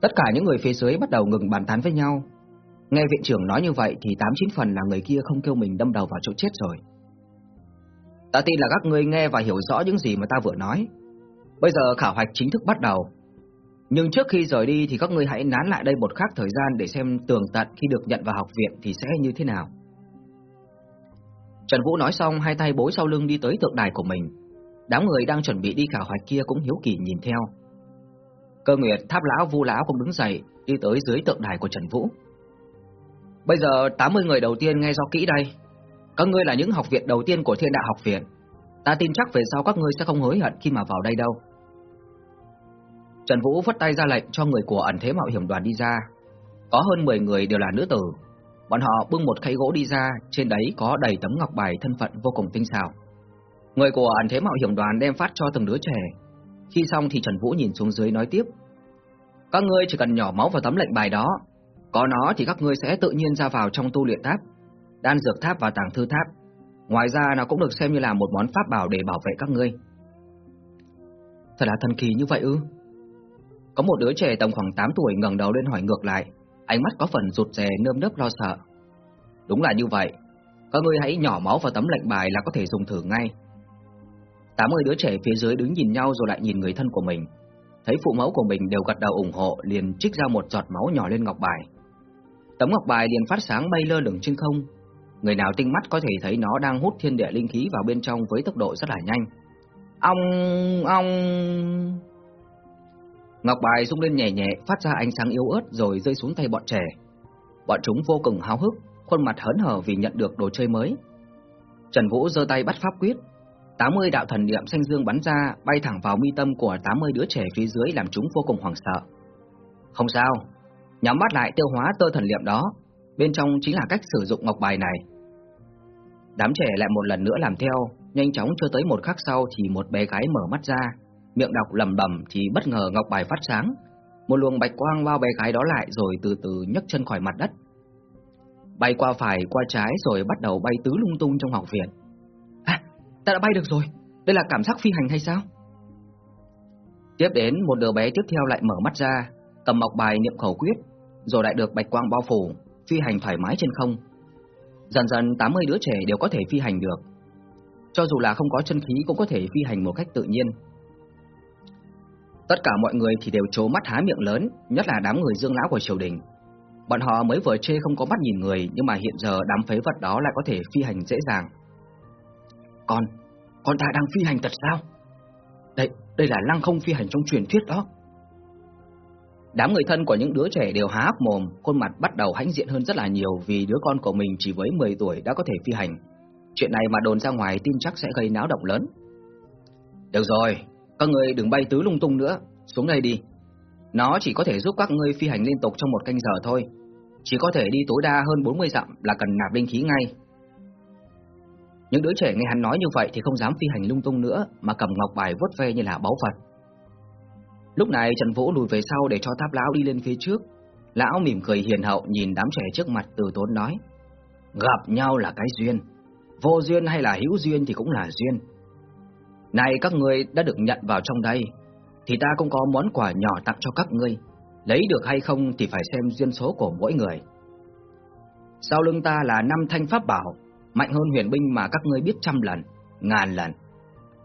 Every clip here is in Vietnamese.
Tất cả những người phía dưới bắt đầu ngừng bàn tán với nhau. Nghe viện trưởng nói như vậy thì tám chín phần là người kia không kêu mình đâm đầu vào chỗ chết rồi. Ta tin là các ngươi nghe và hiểu rõ những gì mà ta vừa nói. Bây giờ khảo hạch chính thức bắt đầu. Nhưng trước khi rời đi thì các ngươi hãy nán lại đây một khắc thời gian để xem tường tận khi được nhận vào học viện thì sẽ như thế nào. Trần Vũ nói xong, hai tay bối sau lưng đi tới tượng đài của mình. Đám người đang chuẩn bị đi khảo hạch kia cũng hiếu kỳ nhìn theo. Cơ Nguyệt, Tháp lão, Vu lão cũng đứng dậy, đi tới dưới tượng đài của Trần Vũ. Bây giờ 80 người đầu tiên nghe rõ kỹ đây. Các ngươi là những học viện đầu tiên của Thiên Đạo học viện. Ta tin chắc về sau các ngươi sẽ không hối hận khi mà vào đây đâu. Trần Vũ vất tay ra lệnh cho người của ẩn thế mạo hiểm đoàn đi ra. Có hơn 10 người đều là nữ tử. Bọn họ bưng một khay gỗ đi ra, trên đấy có đầy tấm ngọc bài thân phận vô cùng tinh xảo. Người của ẩn thế mạo hiểm đoàn đem phát cho từng đứa trẻ. Khi xong thì Trần Vũ nhìn xuống dưới nói tiếp. Các ngươi chỉ cần nhỏ máu vào tấm lệnh bài đó, có nó thì các ngươi sẽ tự nhiên ra vào trong tu luyện tháp, đan dược tháp và tàng thư tháp. Ngoài ra nó cũng được xem như là một món pháp bảo để bảo vệ các ngươi. Thật là thần kỳ như vậy ư? Có một đứa trẻ tầm khoảng 8 tuổi ngẩng đầu lên hỏi ngược lại, ánh mắt có phần rụt rè nơm nớp lo sợ. Đúng là như vậy, các ngươi hãy nhỏ máu vào tấm lệnh bài là có thể dùng thử ngay. 80 đứa trẻ phía dưới đứng nhìn nhau rồi lại nhìn người thân của mình. Thấy phụ mẫu của mình đều gật đầu ủng hộ, liền trích ra một giọt máu nhỏ lên ngọc bài. Tấm ngọc bài liền phát sáng bay lơ lửng trên không. Người nào tinh mắt có thể thấy nó đang hút thiên địa linh khí vào bên trong với tốc độ rất là nhanh. Ong, ong. Ngọc bài rung lên nhẹ nhẹ, phát ra ánh sáng yếu ớt rồi rơi xuống tay bọn trẻ. Bọn chúng vô cùng háo hức, khuôn mặt hớn hở vì nhận được đồ chơi mới. Trần Vũ giơ tay bắt pháp quyết, 80 đạo thần niệm xanh dương bắn ra, bay thẳng vào mi tâm của 80 đứa trẻ phía dưới làm chúng vô cùng hoảng sợ. Không sao, nhắm mắt lại tiêu hóa tơ thần niệm đó, bên trong chính là cách sử dụng ngọc bài này. Đám trẻ lại một lần nữa làm theo, nhanh chóng chưa tới một khắc sau thì một bé gái mở mắt ra, miệng đọc lầm bầm thì bất ngờ ngọc bài phát sáng. Một luồng bạch quang bao bé gái đó lại rồi từ từ nhấc chân khỏi mặt đất. Bay qua phải qua trái rồi bắt đầu bay tứ lung tung trong học viện. À, ta đã bay được rồi, đây là cảm giác phi hành hay sao? Tiếp đến một đứa bé tiếp theo lại mở mắt ra, cầm mọc bài niệm khẩu quyết, rồi lại được bạch quang bao phủ, phi hành thoải mái trên không. Dần dần 80 đứa trẻ đều có thể phi hành được. Cho dù là không có chân khí cũng có thể phi hành một cách tự nhiên. Tất cả mọi người thì đều trố mắt há miệng lớn, nhất là đám người dương lão của triều đình. Bọn họ mới vừa chê không có mắt nhìn người, nhưng mà hiện giờ đám phế vật đó lại có thể phi hành dễ dàng. Con, con ta đang phi hành thật sao? Đây, đây là lăng không phi hành trong truyền thuyết đó. Đám người thân của những đứa trẻ đều há hốc mồm, khuôn mặt bắt đầu hãnh diện hơn rất là nhiều vì đứa con của mình chỉ với 10 tuổi đã có thể phi hành. Chuyện này mà đồn ra ngoài tin chắc sẽ gây náo động lớn. Được rồi, các người đừng bay tứ lung tung nữa, xuống đây đi. Nó chỉ có thể giúp các ngươi phi hành liên tục trong một canh giờ thôi. Chỉ có thể đi tối đa hơn 40 dặm là cần nạp linh khí ngay. Những đứa trẻ nghe hắn nói như vậy thì không dám phi hành lung tung nữa mà cầm ngọc bài vuốt ve như là báu vật. Lúc này Trần Vũ lùi về sau để cho tháp lão đi lên phía trước. Lão mỉm cười hiền hậu nhìn đám trẻ trước mặt từ tốn nói. Gặp nhau là cái duyên. Vô duyên hay là hữu duyên thì cũng là duyên. Này các ngươi đã được nhận vào trong đây, thì ta cũng có món quà nhỏ tặng cho các ngươi. Lấy được hay không thì phải xem duyên số của mỗi người. Sau lưng ta là năm thanh pháp bảo, mạnh hơn huyền binh mà các ngươi biết trăm lần, ngàn lần.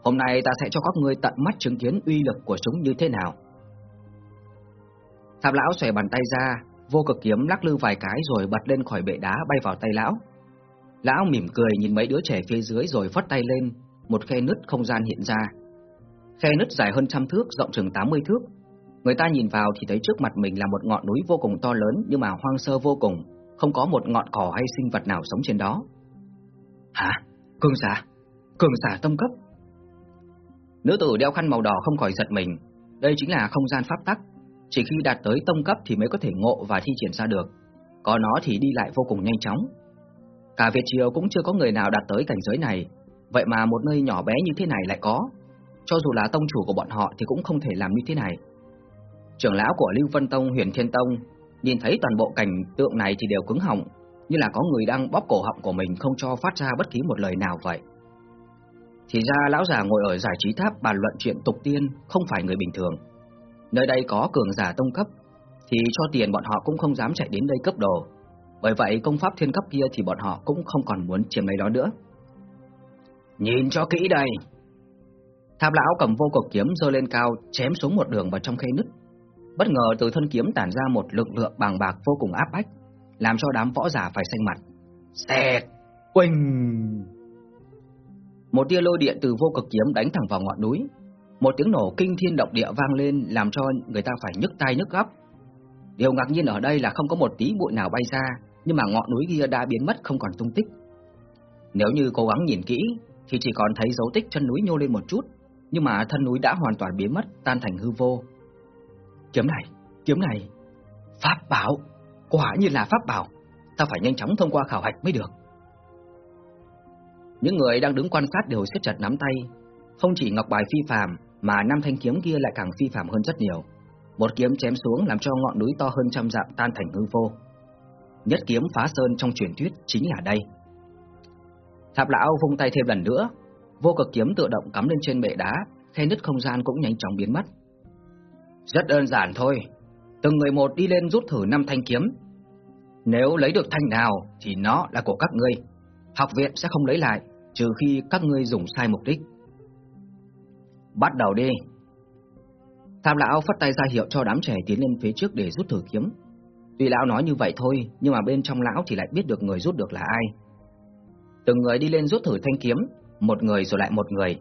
Hôm nay ta sẽ cho các ngươi tận mắt chứng kiến uy lực của chúng như thế nào. Thạp lão xòe bàn tay ra, vô cực kiếm lắc lư vài cái rồi bật lên khỏi bệ đá bay vào tay lão. Lão mỉm cười nhìn mấy đứa trẻ phía dưới rồi phất tay lên, một khe nứt không gian hiện ra. Khe nứt dài hơn trăm thước, rộng chừng 80 thước. Người ta nhìn vào thì thấy trước mặt mình là một ngọn núi vô cùng to lớn nhưng mà hoang sơ vô cùng, không có một ngọn cỏ hay sinh vật nào sống trên đó. Hả? Cường giả? Cường giả tông cấp? Nữ tử đeo khăn màu đỏ không khỏi giật mình. Đây chính là không gian pháp tắc. Chỉ khi đạt tới tông cấp thì mới có thể ngộ và thi triển ra được. Có nó thì đi lại vô cùng nhanh chóng. Cả Việt Triều cũng chưa có người nào đạt tới cảnh giới này. Vậy mà một nơi nhỏ bé như thế này lại có. Cho dù là tông chủ của bọn họ thì cũng không thể làm như thế này. Trưởng lão của Lưu Vân Tông, Huyền Thiên Tông nhìn thấy toàn bộ cảnh tượng này thì đều cứng họng, như là có người đang bóp cổ họng của mình không cho phát ra bất kỳ một lời nào vậy. Thì ra lão già ngồi ở giải trí tháp bàn luận chuyện tục tiên không phải người bình thường. Nơi đây có cường giả tông cấp, thì cho tiền bọn họ cũng không dám chạy đến đây cấp đồ. Bởi vậy công pháp thiên cấp kia thì bọn họ cũng không còn muốn chiếm lấy đó nữa. Nhìn cho kỹ đây. Tháp lão cầm vô cực kiếm giơ lên cao, chém xuống một đường vào trong khe nứt. Bất ngờ từ thân kiếm tản ra một lực lượng bàng bạc vô cùng áp bách, làm cho đám võ giả phải xanh mặt. Xẹt! Quỳnh! Một tia lôi điện từ vô cực kiếm đánh thẳng vào ngọn núi. Một tiếng nổ kinh thiên động địa vang lên làm cho người ta phải nhức tay nhức óc. Điều ngạc nhiên ở đây là không có một tí bụi nào bay ra, nhưng mà ngọn núi kia đã biến mất không còn tung tích. Nếu như cố gắng nhìn kỹ thì chỉ còn thấy dấu tích chân núi nhô lên một chút, nhưng mà thân núi đã hoàn toàn biến mất, tan thành hư vô. Kiếm này, kiếm này, pháp bảo, quả như là pháp bảo, ta phải nhanh chóng thông qua khảo hạch mới được. Những người đang đứng quan sát đều siết chặt nắm tay, không chỉ ngọc bài phi phàm mà năm thanh kiếm kia lại càng phi phàm hơn rất nhiều. Một kiếm chém xuống làm cho ngọn núi to hơn trăm dặm tan thành hư vô. Nhất kiếm phá sơn trong truyền thuyết chính là đây. Thạp lão vung tay thêm lần nữa, vô cực kiếm tự động cắm lên trên bệ đá, khe nứt không gian cũng nhanh chóng biến mất. Rất đơn giản thôi, từng người một đi lên rút thử năm thanh kiếm. Nếu lấy được thanh nào thì nó là của các ngươi, học viện sẽ không lấy lại, trừ khi các ngươi dùng sai mục đích. Bắt đầu đi. Tham lão phất tay ra hiệu cho đám trẻ tiến lên phía trước để rút thử kiếm. Tuy lão nói như vậy thôi, nhưng mà bên trong lão thì lại biết được người rút được là ai. Từng người đi lên rút thử thanh kiếm, một người rồi lại một người.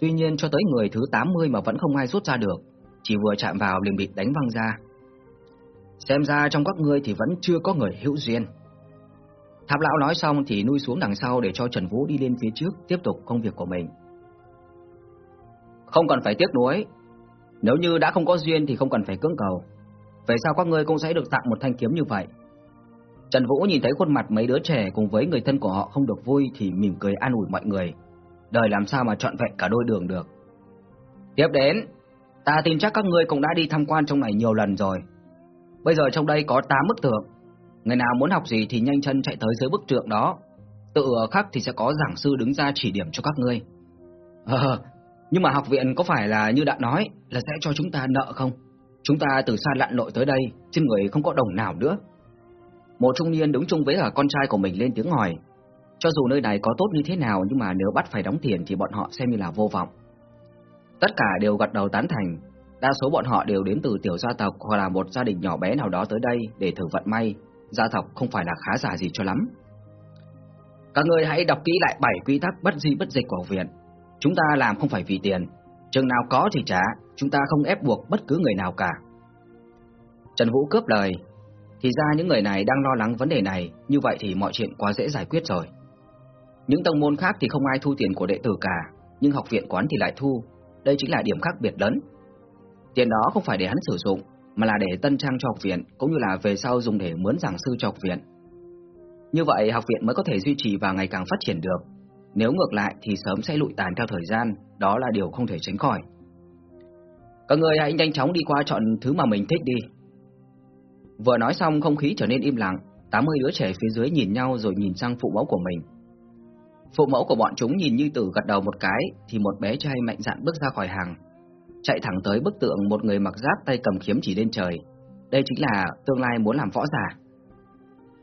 Tuy nhiên cho tới người thứ 80 mà vẫn không ai rút ra được, chỉ vừa chạm vào liền bị đánh văng ra. Xem ra trong các ngươi thì vẫn chưa có người hữu duyên. Tháp lão nói xong thì nuôi xuống đằng sau để cho Trần Vũ đi lên phía trước tiếp tục công việc của mình. Không cần phải tiếc nuối, nếu như đã không có duyên thì không cần phải cưỡng cầu. Vậy sao các ngươi cũng sẽ được tặng một thanh kiếm như vậy? Trần Vũ nhìn thấy khuôn mặt mấy đứa trẻ cùng với người thân của họ không được vui thì mỉm cười an ủi mọi người. Đời làm sao mà trọn vẹn cả đôi đường được. Tiếp đến, ta tin chắc các ngươi cũng đã đi tham quan trong này nhiều lần rồi. Bây giờ trong đây có 8 bức tượng. Người nào muốn học gì thì nhanh chân chạy tới dưới bức tượng đó. Tự khắc thì sẽ có giảng sư đứng ra chỉ điểm cho các ngươi. Ờ, nhưng mà học viện có phải là như đã nói là sẽ cho chúng ta nợ không? Chúng ta từ xa lặn lội tới đây, trên người không có đồng nào nữa. Một trung niên đứng chung với cả con trai của mình lên tiếng hỏi. Cho dù nơi này có tốt như thế nào nhưng mà nếu bắt phải đóng tiền thì bọn họ xem như là vô vọng. Tất cả đều gật đầu tán thành, đa số bọn họ đều đến từ tiểu gia tộc hoặc là một gia đình nhỏ bé nào đó tới đây để thử vận may, gia tộc không phải là khá giả gì cho lắm. Các người hãy đọc kỹ lại bảy quy tắc bất di bất dịch của học viện. Chúng ta làm không phải vì tiền, chừng nào có thì trả, chúng ta không ép buộc bất cứ người nào cả. Trần Vũ cướp lời, thì ra những người này đang lo lắng vấn đề này, như vậy thì mọi chuyện quá dễ giải quyết rồi. Những tông môn khác thì không ai thu tiền của đệ tử cả, nhưng học viện quán thì lại thu, đây chính là điểm khác biệt lớn. Tiền đó không phải để hắn sử dụng, mà là để tân trang cho học viện, cũng như là về sau dùng để mướn giảng sư cho học viện. Như vậy học viện mới có thể duy trì và ngày càng phát triển được. Nếu ngược lại thì sớm sẽ lụi tàn theo thời gian, đó là điều không thể tránh khỏi. Các người hãy nhanh chóng đi qua chọn thứ mà mình thích đi. Vừa nói xong không khí trở nên im lặng, 80 đứa trẻ phía dưới nhìn nhau rồi nhìn sang phụ mẫu của mình. Phụ mẫu của bọn chúng nhìn như tử gật đầu một cái thì một bé trai mạnh dạn bước ra khỏi hàng, chạy thẳng tới bức tượng một người mặc giáp tay cầm kiếm chỉ lên trời. Đây chính là tương lai muốn làm võ giả.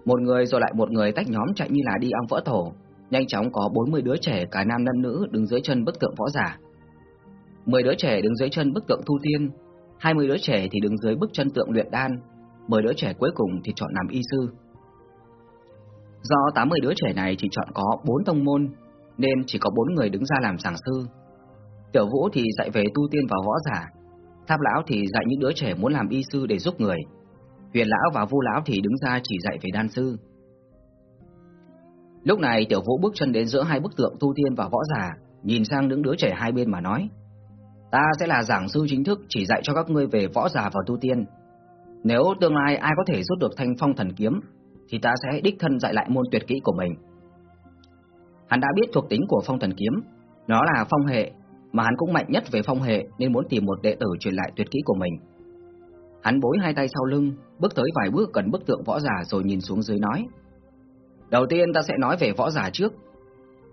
Một người rồi lại một người tách nhóm chạy như là đi ong vỡ tổ, nhanh chóng có 40 đứa trẻ cả nam lẫn nữ đứng dưới chân bức tượng võ giả. 10 đứa trẻ đứng dưới chân bức tượng thu tiên, 20 đứa trẻ thì đứng dưới bức chân tượng luyện đan, 10 đứa trẻ cuối cùng thì chọn làm y sư. Do 80 đứa trẻ này chỉ chọn có 4 tông môn, nên chỉ có 4 người đứng ra làm giảng sư. Tiểu Vũ thì dạy về tu tiên và võ giả, Tháp Lão thì dạy những đứa trẻ muốn làm y sư để giúp người, Huyền Lão và Vu Lão thì đứng ra chỉ dạy về đan sư. Lúc này Tiểu Vũ bước chân đến giữa hai bức tượng tu tiên và võ giả, nhìn sang những đứa trẻ hai bên mà nói: "Ta sẽ là giảng sư chính thức chỉ dạy cho các ngươi về võ giả và tu tiên. Nếu tương lai ai có thể rút được thanh phong thần kiếm, thì ta sẽ đích thân dạy lại môn tuyệt kỹ của mình." Hắn đã biết thuộc tính của phong thần kiếm, nó là phong hệ, mà hắn cũng mạnh nhất về phong hệ nên muốn tìm một đệ tử truyền lại tuyệt kỹ của mình. Hắn bối hai tay sau lưng, bước tới vài bước gần bức tượng võ giả rồi nhìn xuống dưới nói: Đầu tiên ta sẽ nói về võ giả trước.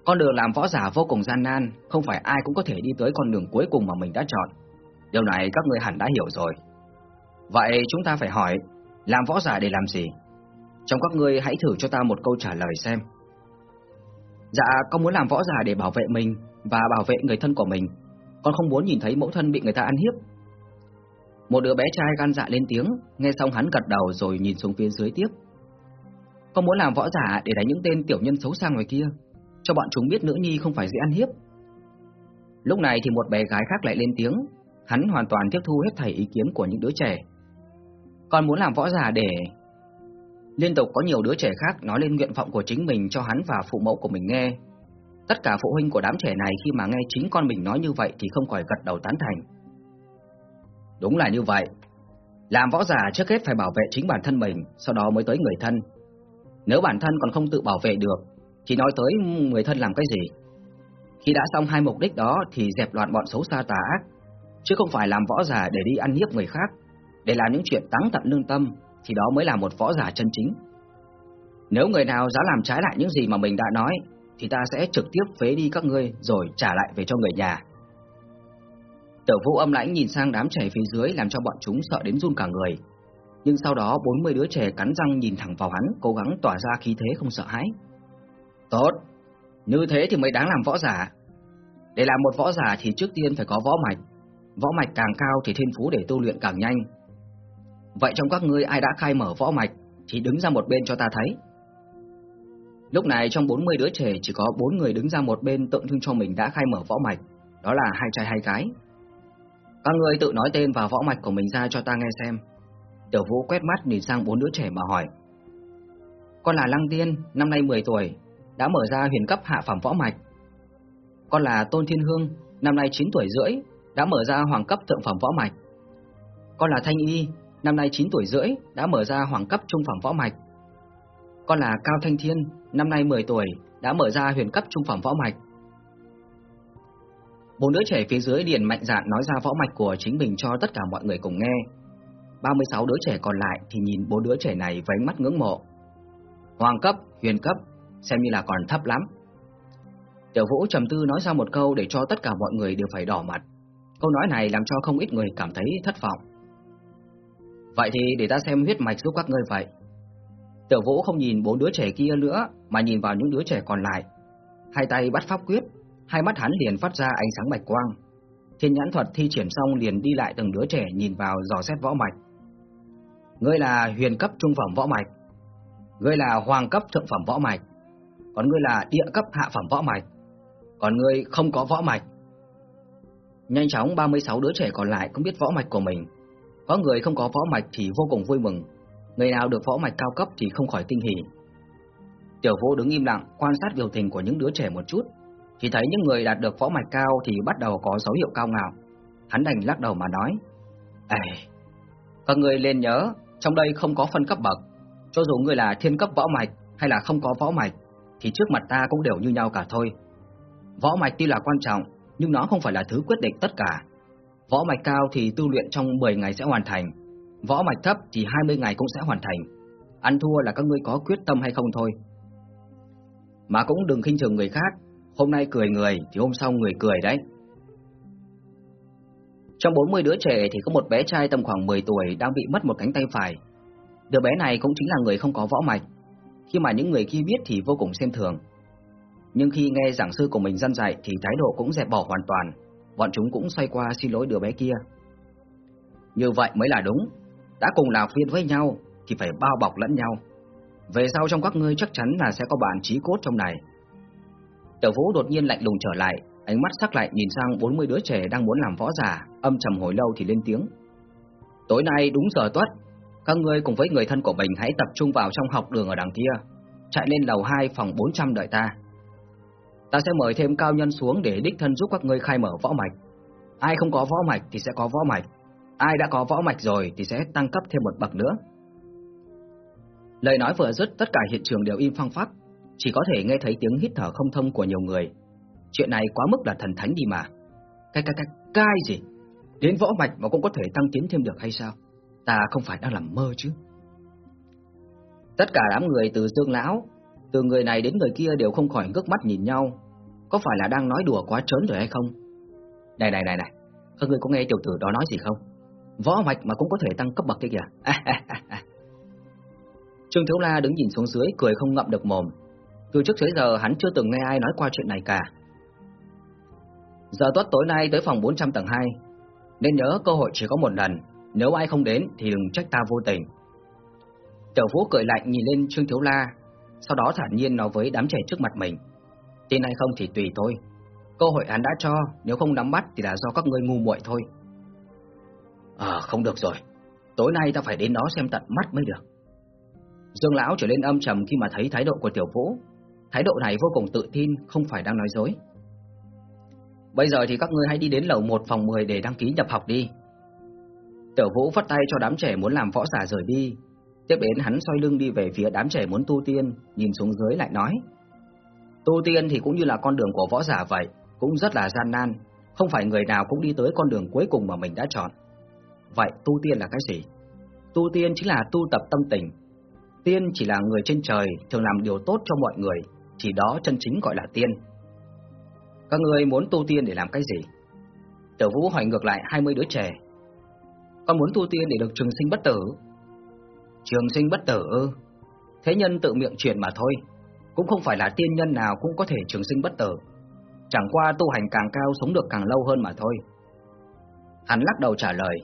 Con đường làm võ giả vô cùng gian nan, không phải ai cũng có thể đi tới con đường cuối cùng mà mình đã chọn. Điều này các người hẳn đã hiểu rồi. Vậy chúng ta phải hỏi, Làm võ giả để làm gì? Trong các ngươi hãy thử cho ta một câu trả lời xem. Dạ, con muốn làm võ giả để bảo vệ mình và bảo vệ người thân của mình. Con không muốn nhìn thấy mẫu thân bị người ta ăn hiếp. Một đứa bé trai gan dạ lên tiếng, nghe xong hắn gật đầu rồi nhìn xuống phía dưới tiếp. Con muốn làm võ giả để đánh những tên tiểu nhân xấu xa ngoài kia, cho bọn chúng biết nữ nhi không phải dễ ăn hiếp. Lúc này thì một bé gái khác lại lên tiếng, hắn hoàn toàn tiếp thu hết thảy ý kiến của những đứa trẻ. Con muốn làm võ giả để... Liên tục có nhiều đứa trẻ khác nói lên nguyện vọng của chính mình cho hắn và phụ mẫu của mình nghe. Tất cả phụ huynh của đám trẻ này khi mà nghe chính con mình nói như vậy thì không khỏi gật đầu tán thành. Đúng là như vậy. Làm võ giả trước hết phải bảo vệ chính bản thân mình, sau đó mới tới người thân. Nếu bản thân còn không tự bảo vệ được, thì nói tới người thân làm cái gì? Khi đã xong hai mục đích đó thì dẹp loạn bọn xấu xa tà ác, chứ không phải làm võ giả để đi ăn hiếp người khác, để làm những chuyện táng tận lương tâm, thì đó mới là một võ giả chân chính. Nếu người nào dám làm trái lại những gì mà mình đã nói, thì ta sẽ trực tiếp phế đi các ngươi rồi trả lại về cho người nhà. Tiểu vũ âm lãnh nhìn sang đám trẻ phía dưới làm cho bọn chúng sợ đến run cả người. Nhưng sau đó 40 đứa trẻ cắn răng nhìn thẳng vào hắn, cố gắng tỏa ra khí thế không sợ hãi. Tốt, như thế thì mới đáng làm võ giả. Để làm một võ giả thì trước tiên phải có võ mạch. Võ mạch càng cao thì thiên phú để tu luyện càng nhanh. Vậy trong các ngươi ai đã khai mở võ mạch thì đứng ra một bên cho ta thấy. Lúc này trong 40 đứa trẻ chỉ có 4 người đứng ra một bên tượng trưng cho mình đã khai mở võ mạch, đó là hai trai hai gái. Các ngươi tự nói tên và võ mạch của mình ra cho ta nghe xem. Tiểu Vũ quét mắt nhìn sang bốn đứa trẻ mà hỏi. Con là Lăng Tiên, năm nay 10 tuổi, đã mở ra huyền cấp hạ phẩm võ mạch. Con là Tôn Thiên Hương, năm nay 9 tuổi rưỡi, đã mở ra hoàng cấp thượng phẩm võ mạch. Con là Thanh Y, năm nay 9 tuổi rưỡi, đã mở ra hoàng cấp trung phẩm võ mạch. Con là Cao Thanh Thiên, năm nay 10 tuổi, đã mở ra huyền cấp trung phẩm võ mạch. Bốn đứa trẻ phía dưới điền mạnh dạn nói ra võ mạch của chính mình cho tất cả mọi người cùng nghe. 36 đứa trẻ còn lại thì nhìn bốn đứa trẻ này với ánh mắt ngưỡng mộ. Hoàng cấp, huyền cấp, xem như là còn thấp lắm. Tiểu Vũ trầm tư nói ra một câu để cho tất cả mọi người đều phải đỏ mặt. Câu nói này làm cho không ít người cảm thấy thất vọng. Vậy thì để ta xem huyết mạch giúp các ngươi vậy. Tiểu Vũ không nhìn bốn đứa trẻ kia nữa mà nhìn vào những đứa trẻ còn lại. Hai tay bắt pháp quyết, hai mắt hắn liền phát ra ánh sáng bạch quang. Thiên nhãn thuật thi triển xong liền đi lại từng đứa trẻ nhìn vào dò xét võ mạch. Ngươi là huyền cấp trung phẩm võ mạch, ngươi là hoàng cấp thượng phẩm võ mạch, còn ngươi là địa cấp hạ phẩm võ mạch, còn ngươi không có võ mạch. Nhanh chóng 36 đứa trẻ còn lại cũng biết võ mạch của mình. Có người không có võ mạch thì vô cùng vui mừng, người nào được võ mạch cao cấp thì không khỏi kinh hỉ. Tiểu Vô đứng im lặng quan sát biểu tình của những đứa trẻ một chút, chỉ thấy những người đạt được võ mạch cao thì bắt đầu có dấu hiệu cao ngạo. Hắn đành lắc đầu mà nói: "Ê, các người nên nhớ, trong đây không có phân cấp bậc, cho dù người là thiên cấp võ mạch hay là không có võ mạch thì trước mặt ta cũng đều như nhau cả thôi. Võ mạch tuy là quan trọng, nhưng nó không phải là thứ quyết định tất cả. Võ mạch cao thì tu luyện trong 10 ngày sẽ hoàn thành, võ mạch thấp thì 20 ngày cũng sẽ hoàn thành. Ăn thua là các ngươi có quyết tâm hay không thôi. Mà cũng đừng khinh thường người khác, hôm nay cười người thì hôm sau người cười đấy. Trong 40 đứa trẻ thì có một bé trai tầm khoảng 10 tuổi đang bị mất một cánh tay phải. Đứa bé này cũng chính là người không có võ mạch. Khi mà những người kia biết thì vô cùng xem thường. Nhưng khi nghe giảng sư của mình dân dạy thì thái độ cũng dẹp bỏ hoàn toàn. Bọn chúng cũng xoay qua xin lỗi đứa bé kia. Như vậy mới là đúng. Đã cùng là viên với nhau thì phải bao bọc lẫn nhau. Về sau trong các ngươi chắc chắn là sẽ có bạn trí cốt trong này. Tiểu Vũ đột nhiên lạnh lùng trở lại, ánh mắt sắc lạnh nhìn sang 40 đứa trẻ đang muốn làm võ giả, âm trầm hồi lâu thì lên tiếng. Tối nay đúng giờ tuất, các ngươi cùng với người thân của mình hãy tập trung vào trong học đường ở đằng kia, chạy lên lầu 2 phòng 400 đợi ta. Ta sẽ mời thêm cao nhân xuống để đích thân giúp các ngươi khai mở võ mạch. Ai không có võ mạch thì sẽ có võ mạch, ai đã có võ mạch rồi thì sẽ tăng cấp thêm một bậc nữa. Lời nói vừa dứt, tất cả hiện trường đều im phăng phắc, chỉ có thể nghe thấy tiếng hít thở không thông của nhiều người. Chuyện này quá mức là thần thánh đi mà. Cái cái cái cái gì? Đến võ mạch mà cũng có thể tăng tiến thêm được hay sao? Ta không phải đang làm mơ chứ? Tất cả đám người từ Dương lão, từ người này đến người kia đều không khỏi ngước mắt nhìn nhau. Có phải là đang nói đùa quá trớn rồi hay không? Này này này này, các người có nghe tiểu tử đó nói gì không? Võ mạch mà cũng có thể tăng cấp bậc kia kìa. Trương Thiếu La đứng nhìn xuống dưới cười không ngậm được mồm. Từ trước tới giờ hắn chưa từng nghe ai nói qua chuyện này cả. Giờ tuất tối nay tới phòng 400 tầng 2, nên nhớ cơ hội chỉ có một lần, nếu ai không đến thì đừng trách ta vô tình. Tiểu Vũ cười lạnh nhìn lên Trương Thiếu La, sau đó thản nhiên nói với đám trẻ trước mặt mình. Tin hay không thì tùy thôi, cơ hội hắn đã cho, nếu không nắm bắt thì là do các ngươi ngu muội thôi. À không được rồi, tối nay ta phải đến đó xem tận mắt mới được. Dương Lão trở lên âm trầm khi mà thấy thái độ của Tiểu Vũ. Thái độ này vô cùng tự tin, không phải đang nói dối. Bây giờ thì các ngươi hãy đi đến lầu 1 phòng 10 để đăng ký nhập học đi. Tiểu Vũ phất tay cho đám trẻ muốn làm võ giả rời đi. Tiếp đến hắn xoay lưng đi về phía đám trẻ muốn tu tiên, nhìn xuống dưới lại nói. Tu tiên thì cũng như là con đường của võ giả vậy, cũng rất là gian nan, không phải người nào cũng đi tới con đường cuối cùng mà mình đã chọn. Vậy tu tiên là cái gì? Tu tiên chính là tu tập tâm tình. Tiên chỉ là người trên trời thường làm điều tốt cho mọi người, chỉ đó chân chính gọi là tiên. Các người muốn tu tiên để làm cái gì? Tiểu Vũ hỏi ngược lại 20 đứa trẻ. Con muốn tu tiên để được trường sinh bất tử. Trường sinh bất tử ư? Thế nhân tự miệng truyền mà thôi, cũng không phải là tiên nhân nào cũng có thể trường sinh bất tử. Chẳng qua tu hành càng cao sống được càng lâu hơn mà thôi. Hắn lắc đầu trả lời,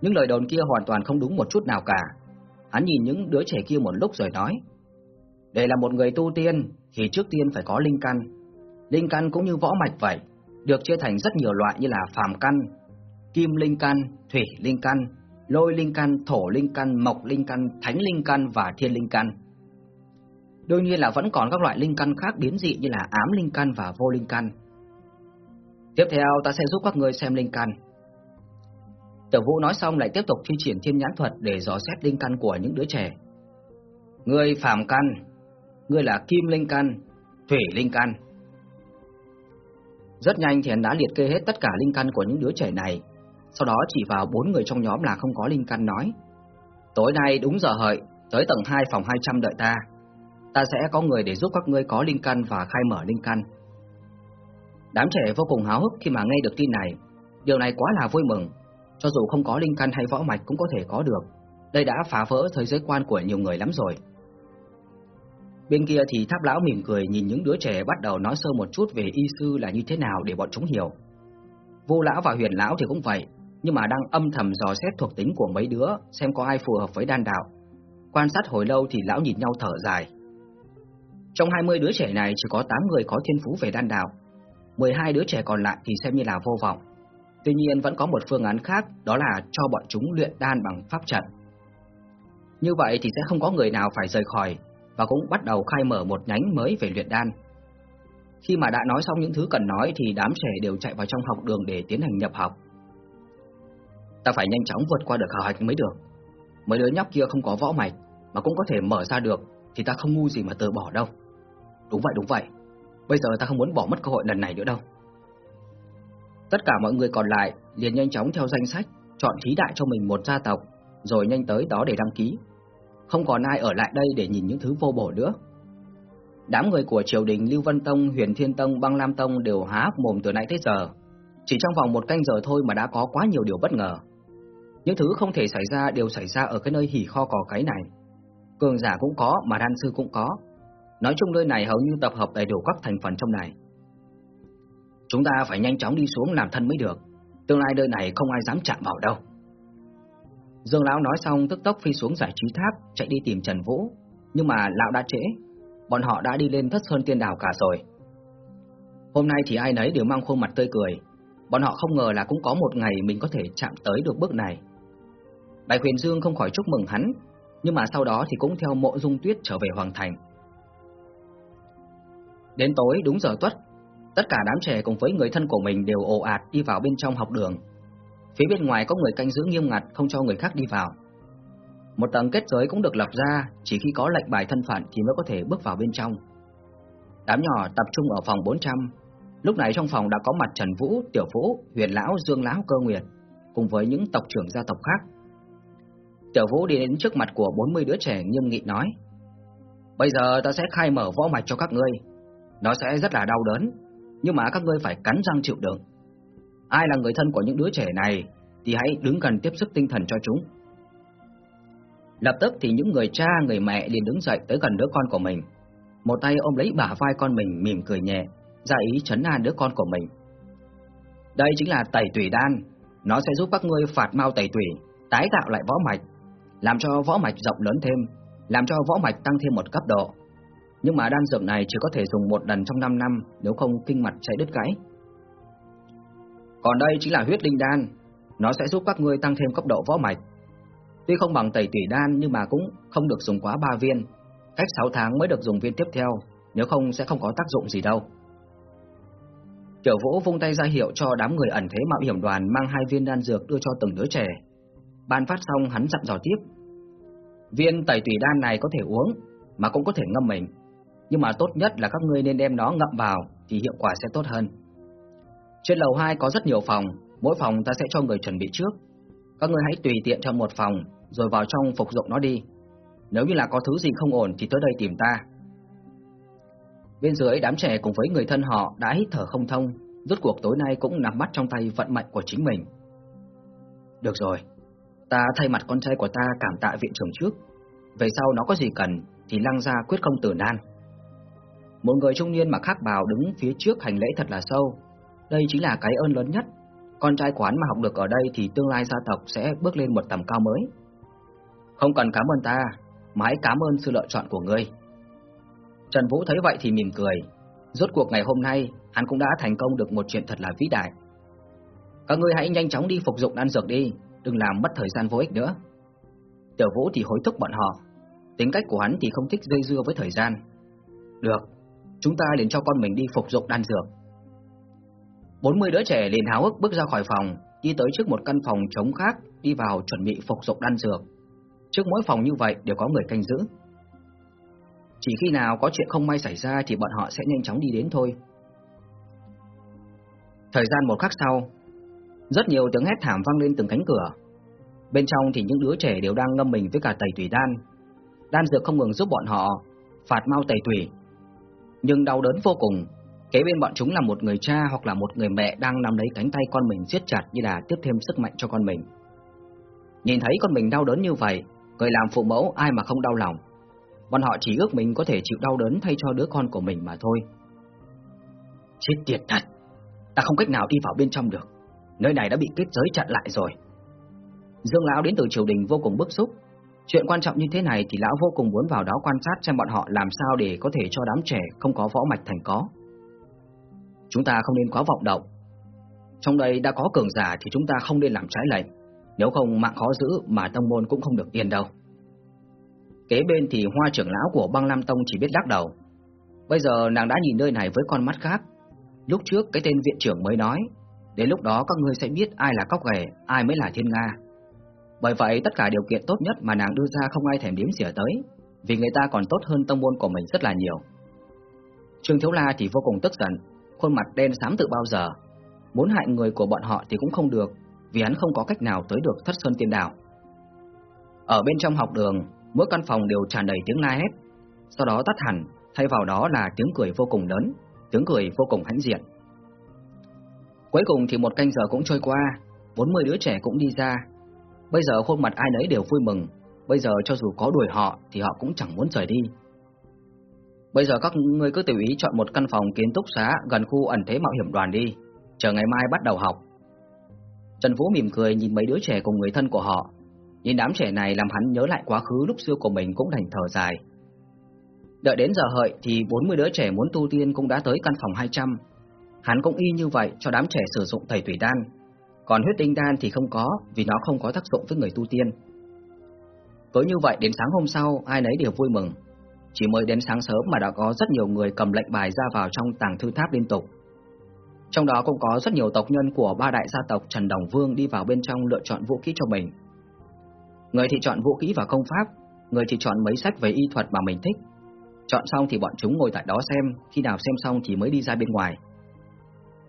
những lời đồn kia hoàn toàn không đúng một chút nào cả. Hắn nhìn những đứa trẻ kia một lúc rồi nói, để là một người tu tiên thì trước tiên phải có linh căn. Linh căn cũng như võ mạch vậy, được chia thành rất nhiều loại như là phàm căn, kim linh căn, thủy linh căn, lôi linh căn, thổ linh căn, mộc linh căn, thánh linh căn và thiên linh căn. Đương nhiên là vẫn còn các loại linh căn khác biến dị như là ám linh căn và vô linh căn. Tiếp theo ta sẽ giúp các ngươi xem linh căn. Tiểu Vũ nói xong lại tiếp tục thi triển thiên nhãn thuật để dò xét linh căn của những đứa trẻ. Ngươi phàm căn, ngươi là kim linh căn, thủy linh căn. Rất nhanh thì hắn đã liệt kê hết tất cả linh căn của những đứa trẻ này, sau đó chỉ vào bốn người trong nhóm là không có linh căn nói. Tối nay đúng giờ hợi, tới tầng 2 phòng 200 đợi ta. Ta sẽ có người để giúp các ngươi có linh căn và khai mở linh căn. Đám trẻ vô cùng háo hức khi mà nghe được tin này, điều này quá là vui mừng. Cho dù không có linh căn hay võ mạch cũng có thể có được, đây đã phá vỡ thế giới quan của nhiều người lắm rồi. Bên kia thì tháp lão mỉm cười nhìn những đứa trẻ bắt đầu nói sơ một chút về y sư là như thế nào để bọn chúng hiểu. Vô lão và huyền lão thì cũng vậy, nhưng mà đang âm thầm dò xét thuộc tính của mấy đứa xem có ai phù hợp với đan đạo. Quan sát hồi lâu thì lão nhìn nhau thở dài. Trong 20 đứa trẻ này chỉ có 8 người có thiên phú về đan đạo, 12 đứa trẻ còn lại thì xem như là vô vọng. Tuy nhiên vẫn có một phương án khác, đó là cho bọn chúng luyện đan bằng pháp trận. Như vậy thì sẽ không có người nào phải rời khỏi và cũng bắt đầu khai mở một nhánh mới về luyện đan. Khi mà đã nói xong những thứ cần nói thì đám trẻ đều chạy vào trong học đường để tiến hành nhập học. Ta phải nhanh chóng vượt qua được khảo hạch mới được. Mấy đứa nhóc kia không có võ mạch mà cũng có thể mở ra được thì ta không ngu gì mà từ bỏ đâu. Đúng vậy, đúng vậy. Bây giờ ta không muốn bỏ mất cơ hội lần này nữa đâu. Tất cả mọi người còn lại liền nhanh chóng theo danh sách, chọn thí đại cho mình một gia tộc, rồi nhanh tới đó để đăng ký. Không còn ai ở lại đây để nhìn những thứ vô bổ nữa. Đám người của triều đình Lưu Văn Tông, Huyền Thiên Tông, Băng Lam Tông đều há mồm từ nãy tới giờ. Chỉ trong vòng một canh giờ thôi mà đã có quá nhiều điều bất ngờ. Những thứ không thể xảy ra đều xảy ra ở cái nơi hỉ kho cò cái này. Cường giả cũng có, mà đan sư cũng có. Nói chung nơi này hầu như tập hợp đầy đủ các thành phần trong này. Chúng ta phải nhanh chóng đi xuống làm thân mới được. Tương lai nơi này không ai dám chạm vào đâu. Dương Lão nói xong tức tốc phi xuống giải trí tháp, chạy đi tìm Trần Vũ. Nhưng mà Lão đã trễ, bọn họ đã đi lên thất sơn tiên đảo cả rồi. Hôm nay thì ai nấy đều mang khuôn mặt tươi cười. Bọn họ không ngờ là cũng có một ngày mình có thể chạm tới được bước này. đại Huyền Dương không khỏi chúc mừng hắn, nhưng mà sau đó thì cũng theo mộ dung tuyết trở về Hoàng Thành. Đến tối đúng giờ tuất, tất cả đám trẻ cùng với người thân của mình đều ồ ạt đi vào bên trong học đường. Phía bên ngoài có người canh giữ nghiêm ngặt không cho người khác đi vào. Một tầng kết giới cũng được lập ra, chỉ khi có lệnh bài thân phận thì mới có thể bước vào bên trong. Đám nhỏ tập trung ở phòng 400. Lúc này trong phòng đã có mặt Trần Vũ, Tiểu Vũ, Huyền Lão, Dương Lão, Cơ Nguyệt, cùng với những tộc trưởng gia tộc khác. Tiểu Vũ đi đến trước mặt của 40 đứa trẻ nghiêm nghị nói: "Bây giờ ta sẽ khai mở võ mạch cho các ngươi. Nó sẽ rất là đau đớn, nhưng mà các ngươi phải cắn răng chịu đựng. Ai là người thân của những đứa trẻ này thì hãy đứng gần tiếp sức tinh thần cho chúng." Lập tức thì những người cha, người mẹ liền đứng dậy tới gần đứa con của mình. Một tay ôm lấy bả vai con mình mỉm cười nhẹ, ra ý chấn an đứa con của mình. Đây chính là tẩy tủy đan, nó sẽ giúp các ngươi phạt mau tẩy tủy, tái tạo lại võ mạch, làm cho võ mạch rộng lớn thêm, làm cho võ mạch tăng thêm một cấp độ. Nhưng mà đan dược này chỉ có thể dùng một lần trong 5 năm, nếu không kinh mạch sẽ đứt gãy. Còn đây chính là huyết linh đan, nó sẽ giúp các ngươi tăng thêm cấp độ võ mạch. Tuy không bằng tẩy tủy đan nhưng mà cũng không được dùng quá 3 viên, cách 6 tháng mới được dùng viên tiếp theo, nếu không sẽ không có tác dụng gì đâu. Tiểu Vũ vung tay ra hiệu cho đám người ẩn thế mạo hiểm đoàn mang hai viên đan dược đưa cho từng đứa trẻ. Ban phát xong hắn dặn dò tiếp. Viên tẩy tủy đan này có thể uống, mà cũng có thể ngâm mình. Nhưng mà tốt nhất là các ngươi nên đem nó ngậm vào thì hiệu quả sẽ tốt hơn. Trên lầu 2 có rất nhiều phòng, mỗi phòng ta sẽ cho người chuẩn bị trước. Các ngươi hãy tùy tiện cho một phòng, rồi vào trong phục dụng nó đi. Nếu như là có thứ gì không ổn thì tới đây tìm ta. Bên dưới đám trẻ cùng với người thân họ đã hít thở không thông, rốt cuộc tối nay cũng nằm mắt trong tay vận mệnh của chính mình. Được rồi, ta thay mặt con trai của ta cảm tạ viện trưởng trước. Về sau nó có gì cần thì lăng ra quyết không tử nan. Một người trung niên mặc khắc bào đứng phía trước hành lễ thật là sâu. Đây chính là cái ơn lớn nhất. Con trai quán mà học được ở đây thì tương lai gia tộc sẽ bước lên một tầm cao mới. Không cần cảm ơn ta, mà hãy cảm ơn sự lựa chọn của ngươi. Trần Vũ thấy vậy thì mỉm cười. Rốt cuộc ngày hôm nay, hắn cũng đã thành công được một chuyện thật là vĩ đại. Các ngươi hãy nhanh chóng đi phục dụng ăn dược đi, đừng làm mất thời gian vô ích nữa. Tiểu Vũ thì hối thúc bọn họ. Tính cách của hắn thì không thích dây dưa với thời gian. Được, chúng ta liền cho con mình đi phục dụng đan dược. 40 đứa trẻ liền háo hức bước ra khỏi phòng, đi tới trước một căn phòng trống khác, đi vào chuẩn bị phục dụng đan dược. Trước mỗi phòng như vậy đều có người canh giữ. Chỉ khi nào có chuyện không may xảy ra thì bọn họ sẽ nhanh chóng đi đến thôi. Thời gian một khắc sau, rất nhiều tiếng hét thảm vang lên từng cánh cửa. Bên trong thì những đứa trẻ đều đang ngâm mình với cả tẩy tủy đan. Đan dược không ngừng giúp bọn họ phạt mau tẩy tủy. Nhưng đau đớn vô cùng, kế bên bọn chúng là một người cha hoặc là một người mẹ đang nắm lấy cánh tay con mình siết chặt như là tiếp thêm sức mạnh cho con mình. Nhìn thấy con mình đau đớn như vậy, người làm phụ mẫu ai mà không đau lòng. Bọn họ chỉ ước mình có thể chịu đau đớn thay cho đứa con của mình mà thôi. Chết tiệt thật, ta không cách nào đi vào bên trong được. Nơi này đã bị kết giới chặn lại rồi. Dương lão đến từ triều đình vô cùng bức xúc. Chuyện quan trọng như thế này thì lão vô cùng muốn vào đó quan sát xem bọn họ làm sao để có thể cho đám trẻ không có võ mạch thành có. Chúng ta không nên quá vọng động. Trong đây đã có cường giả thì chúng ta không nên làm trái lệnh, nếu không mạng khó giữ mà tông môn cũng không được yên đâu. Kế bên thì hoa trưởng lão của băng Lam Tông chỉ biết lắc đầu. Bây giờ nàng đã nhìn nơi này với con mắt khác. Lúc trước cái tên viện trưởng mới nói, đến lúc đó các ngươi sẽ biết ai là cóc ghẻ, ai mới là thiên nga. Bởi vậy tất cả điều kiện tốt nhất mà nàng đưa ra không ai thèm đếm xỉa tới, vì người ta còn tốt hơn tông môn của mình rất là nhiều. Trương Thiếu La thì vô cùng tức giận, khuôn mặt đen xám tự bao giờ. Muốn hại người của bọn họ thì cũng không được, vì hắn không có cách nào tới được thất sơn tiên đảo. Ở bên trong học đường, mỗi căn phòng đều tràn đầy tiếng la hét, sau đó tắt hẳn, thay vào đó là tiếng cười vô cùng lớn, tiếng cười vô cùng hãnh diện. Cuối cùng thì một canh giờ cũng trôi qua, 40 đứa trẻ cũng đi ra. Bây giờ khuôn mặt ai nấy đều vui mừng, bây giờ cho dù có đuổi họ thì họ cũng chẳng muốn rời đi. Bây giờ các ngươi cứ tự ý chọn một căn phòng kiến túc xá gần khu ẩn thế mạo hiểm đoàn đi, chờ ngày mai bắt đầu học. Trần Vũ mỉm cười nhìn mấy đứa trẻ cùng người thân của họ, Nhìn đám trẻ này làm hắn nhớ lại quá khứ lúc xưa của mình cũng đành thở dài. Đợi đến giờ hợi thì 40 đứa trẻ muốn tu tiên cũng đã tới căn phòng 200. Hắn cũng y như vậy cho đám trẻ sử dụng thầy thủy đan. Còn huyết tinh đan thì không có vì nó không có tác dụng với người tu tiên. Cứ như vậy đến sáng hôm sau ai nấy đều vui mừng. Chỉ mới đến sáng sớm mà đã có rất nhiều người cầm lệnh bài ra vào trong tàng thư tháp liên tục. Trong đó cũng có rất nhiều tộc nhân của ba đại gia tộc Trần Đồng Vương đi vào bên trong lựa chọn vũ khí cho mình. Người thì chọn vũ khí và công pháp, người thì chọn mấy sách về y thuật mà mình thích. Chọn xong thì bọn chúng ngồi tại đó xem, khi nào xem xong thì mới đi ra bên ngoài.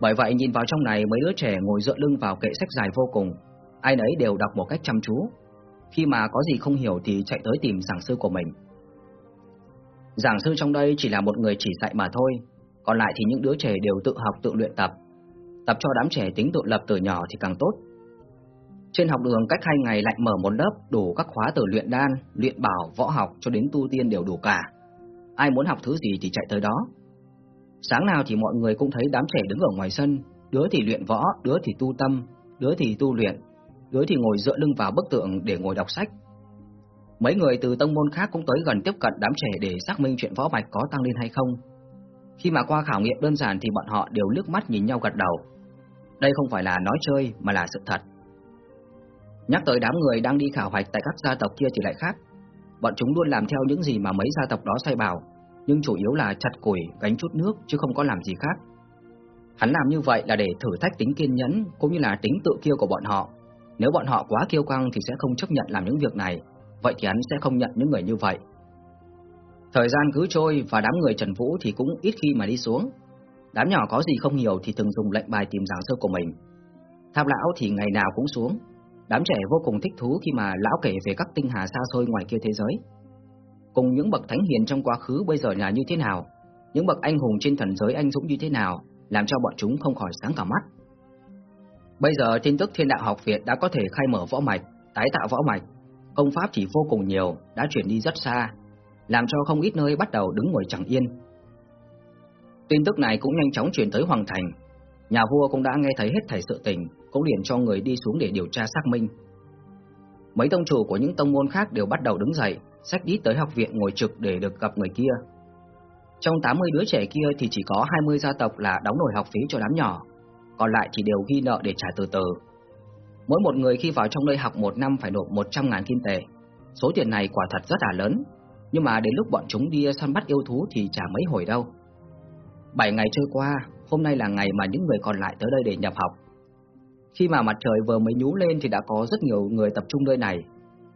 Bởi vậy nhìn vào trong này mấy đứa trẻ ngồi dựa lưng vào kệ sách dài vô cùng, ai nấy đều đọc một cách chăm chú. Khi mà có gì không hiểu thì chạy tới tìm giảng sư của mình. Giảng sư trong đây chỉ là một người chỉ dạy mà thôi, còn lại thì những đứa trẻ đều tự học tự luyện tập. Tập cho đám trẻ tính tự lập từ nhỏ thì càng tốt. Trên học đường cách hai ngày lại mở một lớp đủ các khóa từ luyện đan, luyện bảo, võ học cho đến tu tiên đều đủ cả. Ai muốn học thứ gì thì chạy tới đó. Sáng nào thì mọi người cũng thấy đám trẻ đứng ở ngoài sân, đứa thì luyện võ, đứa thì tu tâm, đứa thì tu luyện, đứa thì ngồi dựa lưng vào bức tượng để ngồi đọc sách. Mấy người từ tông môn khác cũng tới gần tiếp cận đám trẻ để xác minh chuyện võ mạch có tăng lên hay không. Khi mà qua khảo nghiệm đơn giản thì bọn họ đều nước mắt nhìn nhau gật đầu. Đây không phải là nói chơi mà là sự thật. Nhắc tới đám người đang đi khảo hoạch tại các gia tộc kia thì lại khác. Bọn chúng luôn làm theo những gì mà mấy gia tộc đó sai bảo, nhưng chủ yếu là chặt củi, gánh chút nước chứ không có làm gì khác. Hắn làm như vậy là để thử thách tính kiên nhẫn cũng như là tính tự kiêu của bọn họ. Nếu bọn họ quá kiêu căng thì sẽ không chấp nhận làm những việc này, vậy thì hắn sẽ không nhận những người như vậy. Thời gian cứ trôi và đám người Trần Vũ thì cũng ít khi mà đi xuống. Đám nhỏ có gì không hiểu thì thường dùng lệnh bài tìm giảng sư của mình. Tháp lão thì ngày nào cũng xuống. Đám trẻ vô cùng thích thú khi mà lão kể về các tinh hà xa xôi ngoài kia thế giới. Cùng những bậc thánh hiền trong quá khứ bây giờ là như thế nào, những bậc anh hùng trên thần giới anh dũng như thế nào, làm cho bọn chúng không khỏi sáng cả mắt. Bây giờ tin tức Thiên Đạo Học Viện đã có thể khai mở võ mạch, tái tạo võ mạch, công pháp chỉ vô cùng nhiều, đã chuyển đi rất xa, làm cho không ít nơi bắt đầu đứng ngồi chẳng yên. Tin tức này cũng nhanh chóng truyền tới Hoàng Thành, nhà vua cũng đã nghe thấy hết thảy sự tình, cũng liền cho người đi xuống để điều tra xác minh. Mấy tông chủ của những tông môn khác đều bắt đầu đứng dậy, sách đi tới học viện ngồi trực để được gặp người kia. Trong 80 đứa trẻ kia thì chỉ có 20 gia tộc là đóng nổi học phí cho đám nhỏ, còn lại chỉ đều ghi nợ để trả từ từ. Mỗi một người khi vào trong nơi học một năm phải nộp 100 ngàn kim tệ. Số tiền này quả thật rất là lớn, nhưng mà đến lúc bọn chúng đi săn bắt yêu thú thì chả mấy hồi đâu. 7 ngày trôi qua, hôm nay là ngày mà những người còn lại tới đây để nhập học. Khi mà mặt trời vừa mới nhú lên thì đã có rất nhiều người tập trung nơi này.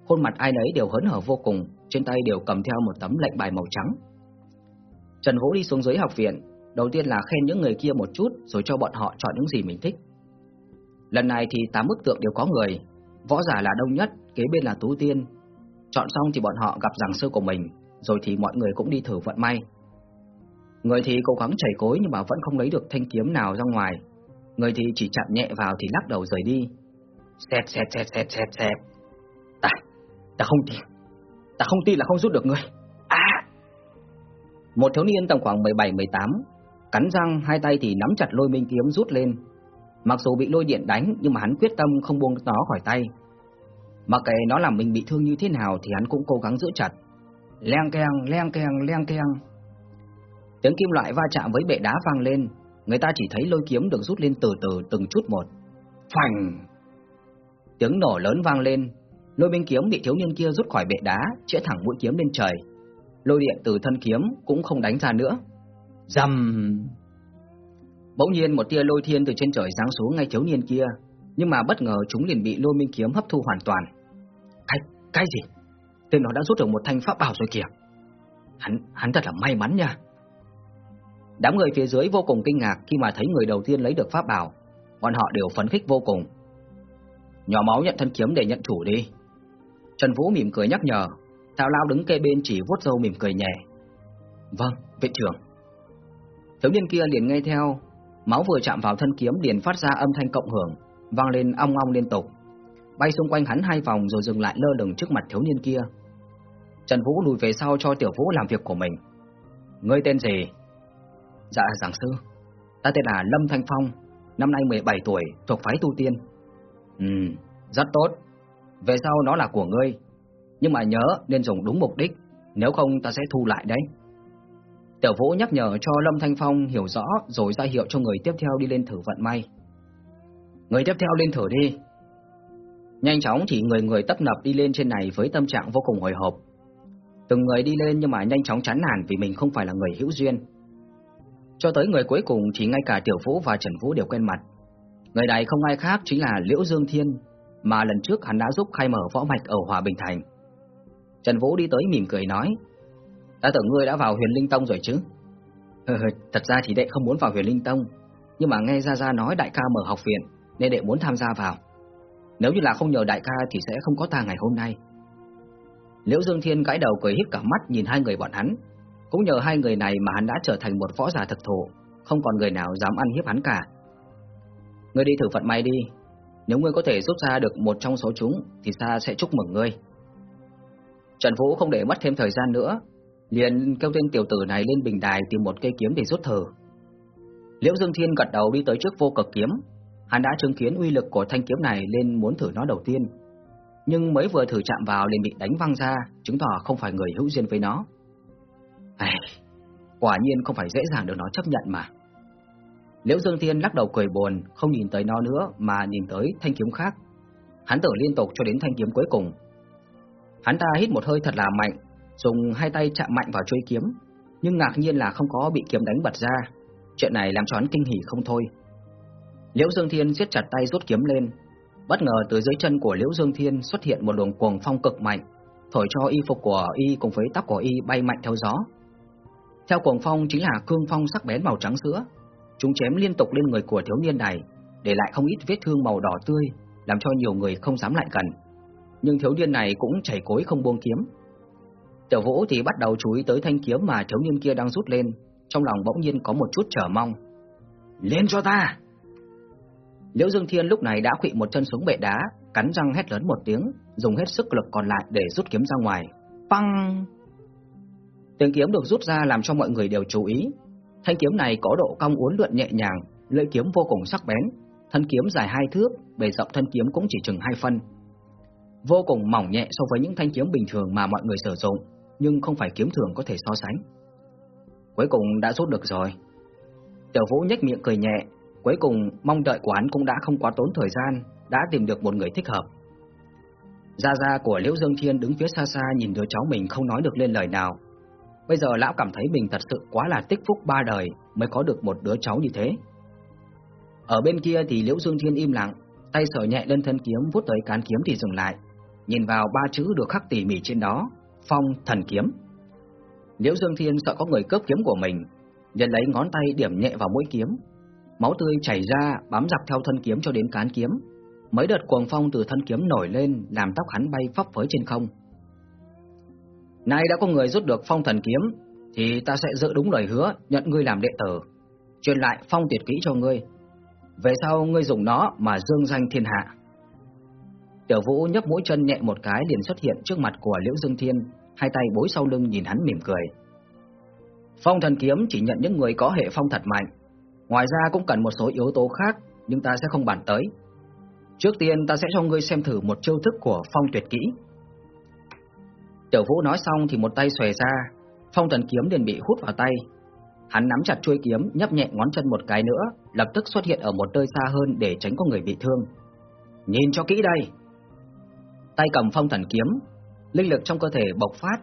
Khuôn mặt ai nấy đều hớn hở vô cùng, trên tay đều cầm theo một tấm lệnh bài màu trắng. Trần Vũ đi xuống dưới học viện, đầu tiên là khen những người kia một chút rồi cho bọn họ chọn những gì mình thích. Lần này thì tám bức tượng đều có người, võ giả là đông nhất, kế bên là tú tiên. Chọn xong thì bọn họ gặp giảng sư của mình, rồi thì mọi người cũng đi thử vận may. Người thì cố gắng chảy cối nhưng mà vẫn không lấy được thanh kiếm nào ra ngoài. Người thì chỉ chạm nhẹ vào thì lắc đầu rời đi. Xẹt xẹt xẹt xẹt xẹt xẹt. Ta, ta không tin. Ta không tin là không giúp được ngươi. À! Một thiếu niên tầm khoảng 17-18, cắn răng hai tay thì nắm chặt lôi minh kiếm rút lên. Mặc dù bị lôi điện đánh nhưng mà hắn quyết tâm không buông nó khỏi tay. Mặc kệ nó làm mình bị thương như thế nào thì hắn cũng cố gắng giữ chặt. Leng keng, leng keng, leng keng. Tiếng kim loại va chạm với bệ đá vang lên, người ta chỉ thấy lôi kiếm được rút lên từ từ từng chút một. Phành! Tiếng nổ lớn vang lên, lôi minh kiếm bị thiếu niên kia rút khỏi bệ đá, chĩa thẳng mũi kiếm lên trời lôi điện từ thân kiếm cũng không đánh ra nữa. Rầm! Bỗng nhiên một tia lôi thiên từ trên trời giáng xuống ngay thiếu niên kia, nhưng mà bất ngờ chúng liền bị lôi minh kiếm hấp thu hoàn toàn. Cái, cái gì? Tên nó đã rút được một thanh pháp bảo rồi kìa. Hắn, hắn thật là may mắn nha. Đám người phía dưới vô cùng kinh ngạc khi mà thấy người đầu tiên lấy được pháp bảo, bọn họ đều phấn khích vô cùng. Nhỏ máu nhận thân kiếm để nhận chủ đi. Trần Vũ mỉm cười nhắc nhở, Tào Lao đứng kề bên chỉ vuốt râu mỉm cười nhẹ. Vâng, viện trưởng. Thiếu niên kia liền nghe theo, máu vừa chạm vào thân kiếm liền phát ra âm thanh cộng hưởng, vang lên ong ong liên tục. Bay xung quanh hắn hai vòng rồi dừng lại lơ lửng trước mặt thiếu niên kia. Trần Vũ lùi về sau cho Tiểu Vũ làm việc của mình. Ngươi tên gì? Dạ giảng sư, ta tên là Lâm Thanh Phong, năm nay 17 tuổi, thuộc phái tu tiên. Ừ, rất tốt. Về sau nó là của ngươi, nhưng mà nhớ nên dùng đúng mục đích, nếu không ta sẽ thu lại đấy. Tiểu Vũ nhắc nhở cho Lâm Thanh Phong hiểu rõ rồi ra hiệu cho người tiếp theo đi lên thử vận may. Người tiếp theo lên thử đi. Nhanh chóng chỉ người người tấp nập đi lên trên này với tâm trạng vô cùng hồi hộp. Từng người đi lên nhưng mà nhanh chóng chán nản vì mình không phải là người hữu duyên. Cho tới người cuối cùng chỉ ngay cả Tiểu Vũ và Trần Vũ đều quen mặt. Người này không ai khác chính là Liễu Dương Thiên, mà lần trước hắn đã giúp khai mở võ mạch ở Hòa Bình Thành. Trần Vũ đi tới mỉm cười nói, Ta tưởng ngươi đã vào huyền linh tông rồi chứ? Thật ra thì đệ không muốn vào huyền linh tông, Nhưng mà nghe Gia Gia nói đại ca mở học viện Nên đệ muốn tham gia vào. Nếu như là không nhờ đại ca thì sẽ không có ta ngày hôm nay. Liễu Dương Thiên gãi đầu cười híp cả mắt nhìn hai người bọn hắn. Cũng nhờ hai người này mà hắn đã trở thành một võ giả thực thụ, Không còn người nào dám ăn hiếp hắn cả. Ngươi đi thử vận may đi nếu ngươi có thể rút ra được một trong số chúng thì ta sẽ chúc mừng ngươi. Trần Vũ không để mất thêm thời gian nữa, liền kêu tên tiểu tử này lên bình đài tìm một cây kiếm để rút thử. Liễu Dương Thiên gật đầu đi tới trước vô cực kiếm, hắn đã chứng kiến uy lực của thanh kiếm này nên muốn thử nó đầu tiên. Nhưng mới vừa thử chạm vào liền bị đánh văng ra, chứng tỏ không phải người hữu duyên với nó. Ai, quả nhiên không phải dễ dàng được nó chấp nhận mà. Liễu Dương Thiên lắc đầu cười buồn, không nhìn tới nó nữa mà nhìn tới thanh kiếm khác. Hắn tử liên tục cho đến thanh kiếm cuối cùng. Hắn ta hít một hơi thật là mạnh, dùng hai tay chạm mạnh vào chuôi kiếm, nhưng ngạc nhiên là không có bị kiếm đánh bật ra. Chuyện này làm cho hắn kinh hỉ không thôi. Liễu Dương Thiên siết chặt tay rút kiếm lên, bất ngờ từ dưới chân của Liễu Dương Thiên xuất hiện một luồng cuồng phong cực mạnh, thổi cho y phục của y cùng với tóc của y bay mạnh theo gió. Theo cuồng phong chính là cương phong sắc bén màu trắng sữa, chúng chém liên tục lên người của thiếu niên này, để lại không ít vết thương màu đỏ tươi, làm cho nhiều người không dám lại gần. Nhưng thiếu niên này cũng chảy cối không buông kiếm. Tiểu Vũ thì bắt đầu chú ý tới thanh kiếm mà thiếu niên kia đang rút lên, trong lòng bỗng nhiên có một chút chờ mong. Lên cho ta! Liễu Dương Thiên lúc này đã quỵ một chân xuống bệ đá, cắn răng hét lớn một tiếng, dùng hết sức lực còn lại để rút kiếm ra ngoài. Păng! Tiếng kiếm được rút ra làm cho mọi người đều chú ý. Thanh kiếm này có độ cong uốn lượn nhẹ nhàng, lưỡi kiếm vô cùng sắc bén, thân kiếm dài hai thước, bề rộng thân kiếm cũng chỉ chừng hai phân. Vô cùng mỏng nhẹ so với những thanh kiếm bình thường mà mọi người sử dụng, nhưng không phải kiếm thường có thể so sánh. Cuối cùng đã rút được rồi. Tiểu Vũ nhếch miệng cười nhẹ, cuối cùng mong đợi của hắn cũng đã không quá tốn thời gian, đã tìm được một người thích hợp. Gia gia của Liễu Dương Thiên đứng phía xa xa nhìn đứa cháu mình không nói được lên lời nào. Bây giờ lão cảm thấy mình thật sự quá là tích phúc ba đời mới có được một đứa cháu như thế. Ở bên kia thì Liễu Dương Thiên im lặng, tay sờ nhẹ lên thân kiếm vuốt tới cán kiếm thì dừng lại, nhìn vào ba chữ được khắc tỉ mỉ trên đó, Phong Thần Kiếm. Liễu Dương Thiên sợ có người cướp kiếm của mình, nhận lấy ngón tay điểm nhẹ vào mũi kiếm. Máu tươi chảy ra, bám dọc theo thân kiếm cho đến cán kiếm. Mấy đợt cuồng phong từ thân kiếm nổi lên, làm tóc hắn bay phấp phới trên không. Nay đã có người rút được phong thần kiếm, thì ta sẽ giữ đúng lời hứa, nhận ngươi làm đệ tử, truyền lại phong tuyệt kỹ cho ngươi. Về sau ngươi dùng nó mà dương danh thiên hạ. Tiểu Vũ nhấc mũi chân nhẹ một cái liền xuất hiện trước mặt của Liễu Dương Thiên, hai tay bối sau lưng nhìn hắn mỉm cười. Phong thần kiếm chỉ nhận những người có hệ phong thật mạnh, ngoài ra cũng cần một số yếu tố khác, nhưng ta sẽ không bàn tới. Trước tiên ta sẽ cho ngươi xem thử một chiêu thức của phong tuyệt kỹ. Tiểu Vũ nói xong thì một tay xòe ra, phong thần kiếm liền bị hút vào tay. Hắn nắm chặt chuôi kiếm, nhấp nhẹ ngón chân một cái nữa, lập tức xuất hiện ở một nơi xa hơn để tránh có người bị thương. Nhìn cho kỹ đây. Tay cầm phong thần kiếm, linh lực trong cơ thể bộc phát,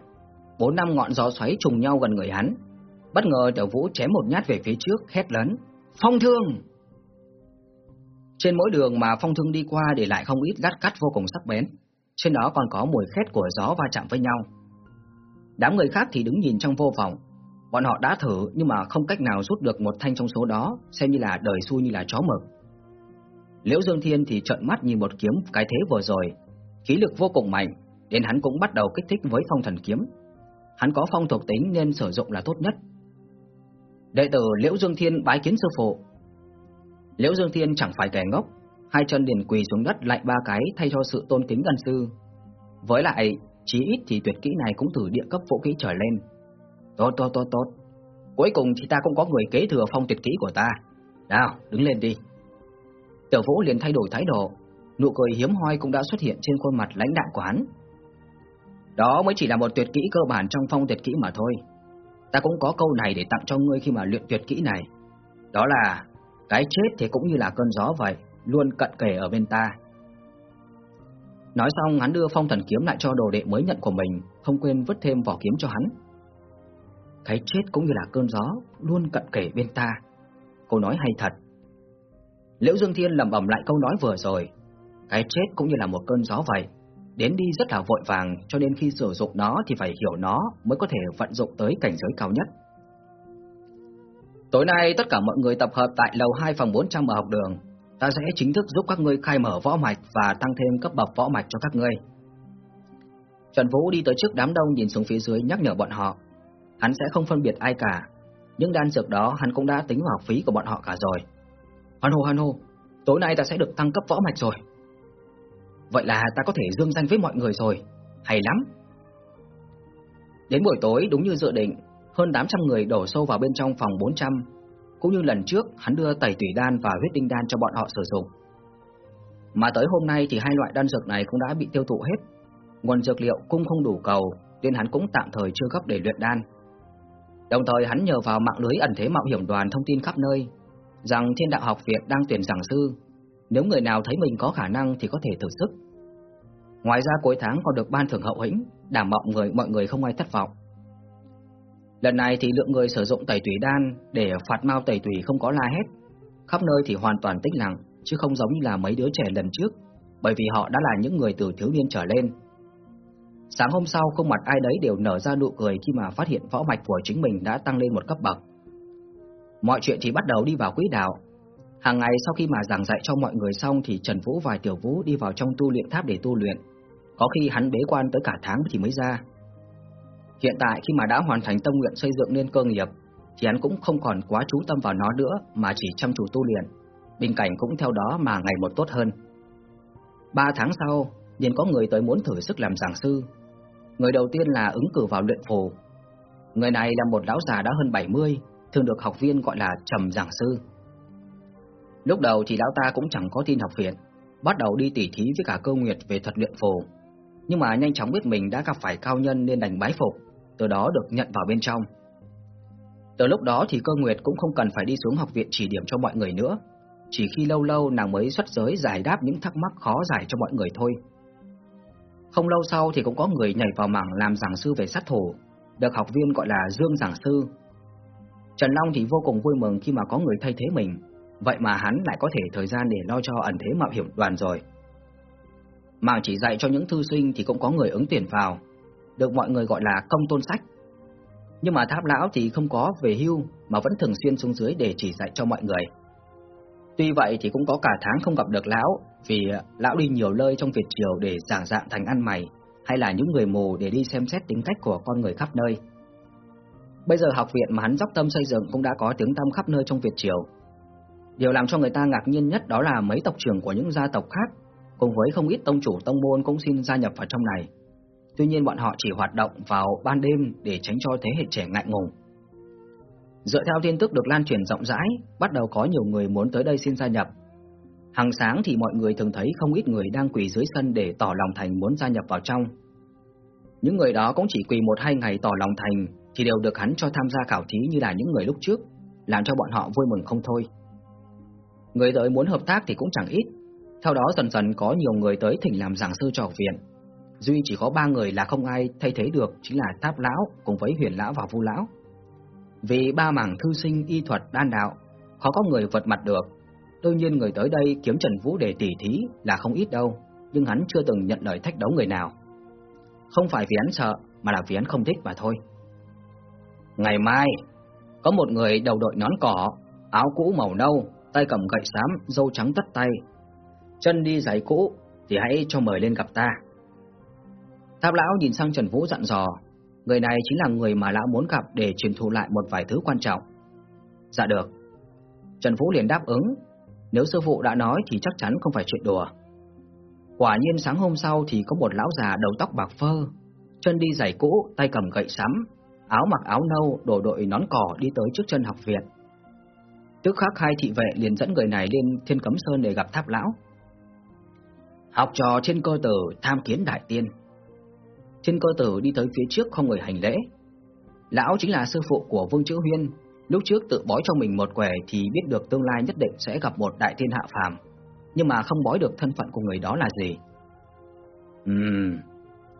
bốn năm ngọn gió xoáy trùng nhau gần người hắn. Bất ngờ Tiểu Vũ chém một nhát về phía trước, hét lớn: "Phong thương!" Trên mỗi đường mà phong thương đi qua để lại không ít lát cắt vô cùng sắc bén, trên đó còn có mùi khét của gió va chạm với nhau. Đám người khác thì đứng nhìn trong vô vọng, bọn họ đã thử nhưng mà không cách nào rút được một thanh trong số đó, xem như là đời xui như là chó mực. Liễu Dương Thiên thì trợn mắt nhìn một kiếm cái thế vừa rồi, khí lực vô cùng mạnh, đến hắn cũng bắt đầu kích thích với phong thần kiếm. Hắn có phong thuộc tính nên sử dụng là tốt nhất. Đệ tử Liễu Dương Thiên bái kiến sư phụ. Liễu Dương Thiên chẳng phải kẻ ngốc, hai chân liền quỳ xuống đất lại ba cái thay cho sự tôn kính gần sư. Với lại, chí ít thì tuyệt kỹ này cũng từ địa cấp vũ kỹ trở lên. Tốt tốt tốt tốt. Cuối cùng thì ta cũng có người kế thừa phong tuyệt kỹ của ta. Nào, đứng lên đi. Tiểu Vũ liền thay đổi thái độ, nụ cười hiếm hoi cũng đã xuất hiện trên khuôn mặt lãnh đạm của hắn. Đó mới chỉ là một tuyệt kỹ cơ bản trong phong tuyệt kỹ mà thôi. Ta cũng có câu này để tặng cho ngươi khi mà luyện tuyệt kỹ này. Đó là cái chết thì cũng như là cơn gió vậy, luôn cận kề ở bên ta. Nói xong hắn đưa phong thần kiếm lại cho đồ đệ mới nhận của mình, không quên vứt thêm vỏ kiếm cho hắn. Cái chết cũng như là cơn gió, luôn cận kề bên ta. Câu nói hay thật. Liễu Dương Thiên lẩm bẩm lại câu nói vừa rồi. Cái chết cũng như là một cơn gió vậy, đến đi rất là vội vàng, cho nên khi sử dụng nó thì phải hiểu nó mới có thể vận dụng tới cảnh giới cao nhất. Tối nay tất cả mọi người tập hợp tại lầu 2 phòng 400 ở học đường. Ta sẽ chính thức giúp các ngươi khai mở võ mạch và tăng thêm cấp bậc võ mạch cho các ngươi. Trần Vũ đi tới trước đám đông nhìn xuống phía dưới nhắc nhở bọn họ. Hắn sẽ không phân biệt ai cả, những đan dược đó hắn cũng đã tính vào phí của bọn họ cả rồi. Hoan hô hoan hô, tối nay ta sẽ được tăng cấp võ mạch rồi, Vậy là ta có thể dương danh với mọi người rồi, hay lắm. Đến buổi tối đúng như dự định, hơn 800 người đổ xô vào bên trong phòng 400. Cũng như lần trước, hắn đưa tẩy tủy đan và huyết tinh đan cho bọn họ sử dụng. Mà tới hôm nay thì hai loại đan dược này cũng đã bị tiêu thụ hết. Nguồn dược liệu cũng không đủ cầu, nên hắn cũng tạm thời chưa gấp để luyện đan. Đồng thời hắn nhờ vào mạng lưới ẩn thế mạo hiểm đoàn thông tin khắp nơi, rằng Thiên Đạo Học Viện đang tuyển giảng sư, nếu người nào thấy mình có khả năng thì có thể thử sức. Ngoài ra cuối tháng còn được ban thưởng hậu hĩnh, đảm bảo người mọi người không ai thất vọng. Lần này thì lượng người sử dụng tẩy tủy đan để phạt mau tẩy tủy không có la hết, khắp nơi thì hoàn toàn tĩnh lặng, chứ không giống như là mấy đứa trẻ lần trước, bởi vì họ đã là những người từ thiếu niên trở lên. Sáng hôm sau, không mặt ai đấy đều nở ra nụ cười khi mà phát hiện võ mạch của chính mình đã tăng lên một cấp bậc. Mọi chuyện thì bắt đầu đi vào quỹ đạo. Hàng ngày sau khi mà giảng dạy cho mọi người xong thì Trần Vũ và Tiểu Vũ đi vào trong tu luyện tháp để tu luyện. Có khi hắn bế quan tới cả tháng thì mới ra. Hiện tại khi mà đã hoàn thành tâm nguyện xây dựng nên cơ nghiệp, thì hắn cũng không còn quá chú tâm vào nó nữa mà chỉ chăm chú tu luyện. Bình cảnh cũng theo đó mà ngày một tốt hơn. Ba tháng sau, liền có người tới muốn thử sức làm giảng sư. Người đầu tiên là ứng cử vào luyện phù. Người này là một lão già đã hơn 70, thường được học viên gọi là trầm giảng sư. Lúc đầu thì lão ta cũng chẳng có tin học viện, bắt đầu đi tỉ thí với cả cơ nguyệt về thuật luyện phù. Nhưng mà nhanh chóng biết mình đã gặp phải cao nhân nên đành bái phục, từ đó được nhận vào bên trong. Từ lúc đó thì cơ nguyệt cũng không cần phải đi xuống học viện chỉ điểm cho mọi người nữa, chỉ khi lâu lâu nàng mới xuất giới giải đáp những thắc mắc khó giải cho mọi người thôi. Không lâu sau thì cũng có người nhảy vào mảng làm giảng sư về sát thủ, được học viên gọi là Dương giảng sư. Trần Long thì vô cùng vui mừng khi mà có người thay thế mình, vậy mà hắn lại có thể thời gian để lo cho ẩn thế mạo hiểm đoàn rồi mà chỉ dạy cho những thư sinh thì cũng có người ứng tuyển vào, được mọi người gọi là công tôn sách. Nhưng mà tháp lão thì không có về hưu mà vẫn thường xuyên xuống dưới để chỉ dạy cho mọi người. Tuy vậy thì cũng có cả tháng không gặp được lão, vì lão đi nhiều nơi trong Việt Triều để giảng dạng thành ăn mày, hay là những người mù để đi xem xét tính cách của con người khắp nơi. Bây giờ học viện mà hắn dốc tâm xây dựng cũng đã có tiếng tăm khắp nơi trong Việt Triều. Điều làm cho người ta ngạc nhiên nhất đó là mấy tộc trưởng của những gia tộc khác, cùng với không ít tông chủ tông môn cũng xin gia nhập vào trong này. Tuy nhiên bọn họ chỉ hoạt động vào ban đêm để tránh cho thế hệ trẻ ngại ngùng. Dựa theo tin tức được lan truyền rộng rãi, bắt đầu có nhiều người muốn tới đây xin gia nhập. Hàng sáng thì mọi người thường thấy không ít người đang quỳ dưới sân để tỏ lòng thành muốn gia nhập vào trong. Những người đó cũng chỉ quỳ một hai ngày tỏ lòng thành thì đều được hắn cho tham gia khảo thí như là những người lúc trước, làm cho bọn họ vui mừng không thôi. Người tới muốn hợp tác thì cũng chẳng ít, theo đó dần dần có nhiều người tới thỉnh làm giảng sư cho học viện. Duy chỉ có ba người là không ai thay thế được chính là tháp Lão cùng với Huyền Lão và Vu Lão. Vì ba mảng thư sinh y thuật đan đạo, khó có người vượt mặt được. Đương nhiên người tới đây kiếm Trần Vũ để tỉ thí là không ít đâu, nhưng hắn chưa từng nhận lời thách đấu người nào. Không phải vì hắn sợ, mà là vì hắn không thích mà thôi. Ngày mai, có một người đầu đội nón cỏ, áo cũ màu nâu, tay cầm gậy xám, dâu trắng tất tay. Chân đi giày cũ, thì hãy cho mời lên gặp ta. Tháp lão nhìn sang Trần Vũ dặn dò, Người này chính là người mà lão muốn gặp để truyền thụ lại một vài thứ quan trọng. Dạ được. Trần Vũ liền đáp ứng, nếu sư phụ đã nói thì chắc chắn không phải chuyện đùa. Quả nhiên sáng hôm sau thì có một lão già đầu tóc bạc phơ, chân đi giày cũ, tay cầm gậy sắm, áo mặc áo nâu, đổ đội nón cỏ đi tới trước chân học viện. Tức khắc hai thị vệ liền dẫn người này lên Thiên Cấm Sơn để gặp tháp lão. Học trò trên cơ tử tham kiến đại tiên. Thiên cơ tử đi tới phía trước không người hành lễ. Lão chính là sư phụ của Vương Chữ Huyên, lúc trước tự bói cho mình một quẻ thì biết được tương lai nhất định sẽ gặp một đại tiên hạ phàm, nhưng mà không bói được thân phận của người đó là gì. Ừm,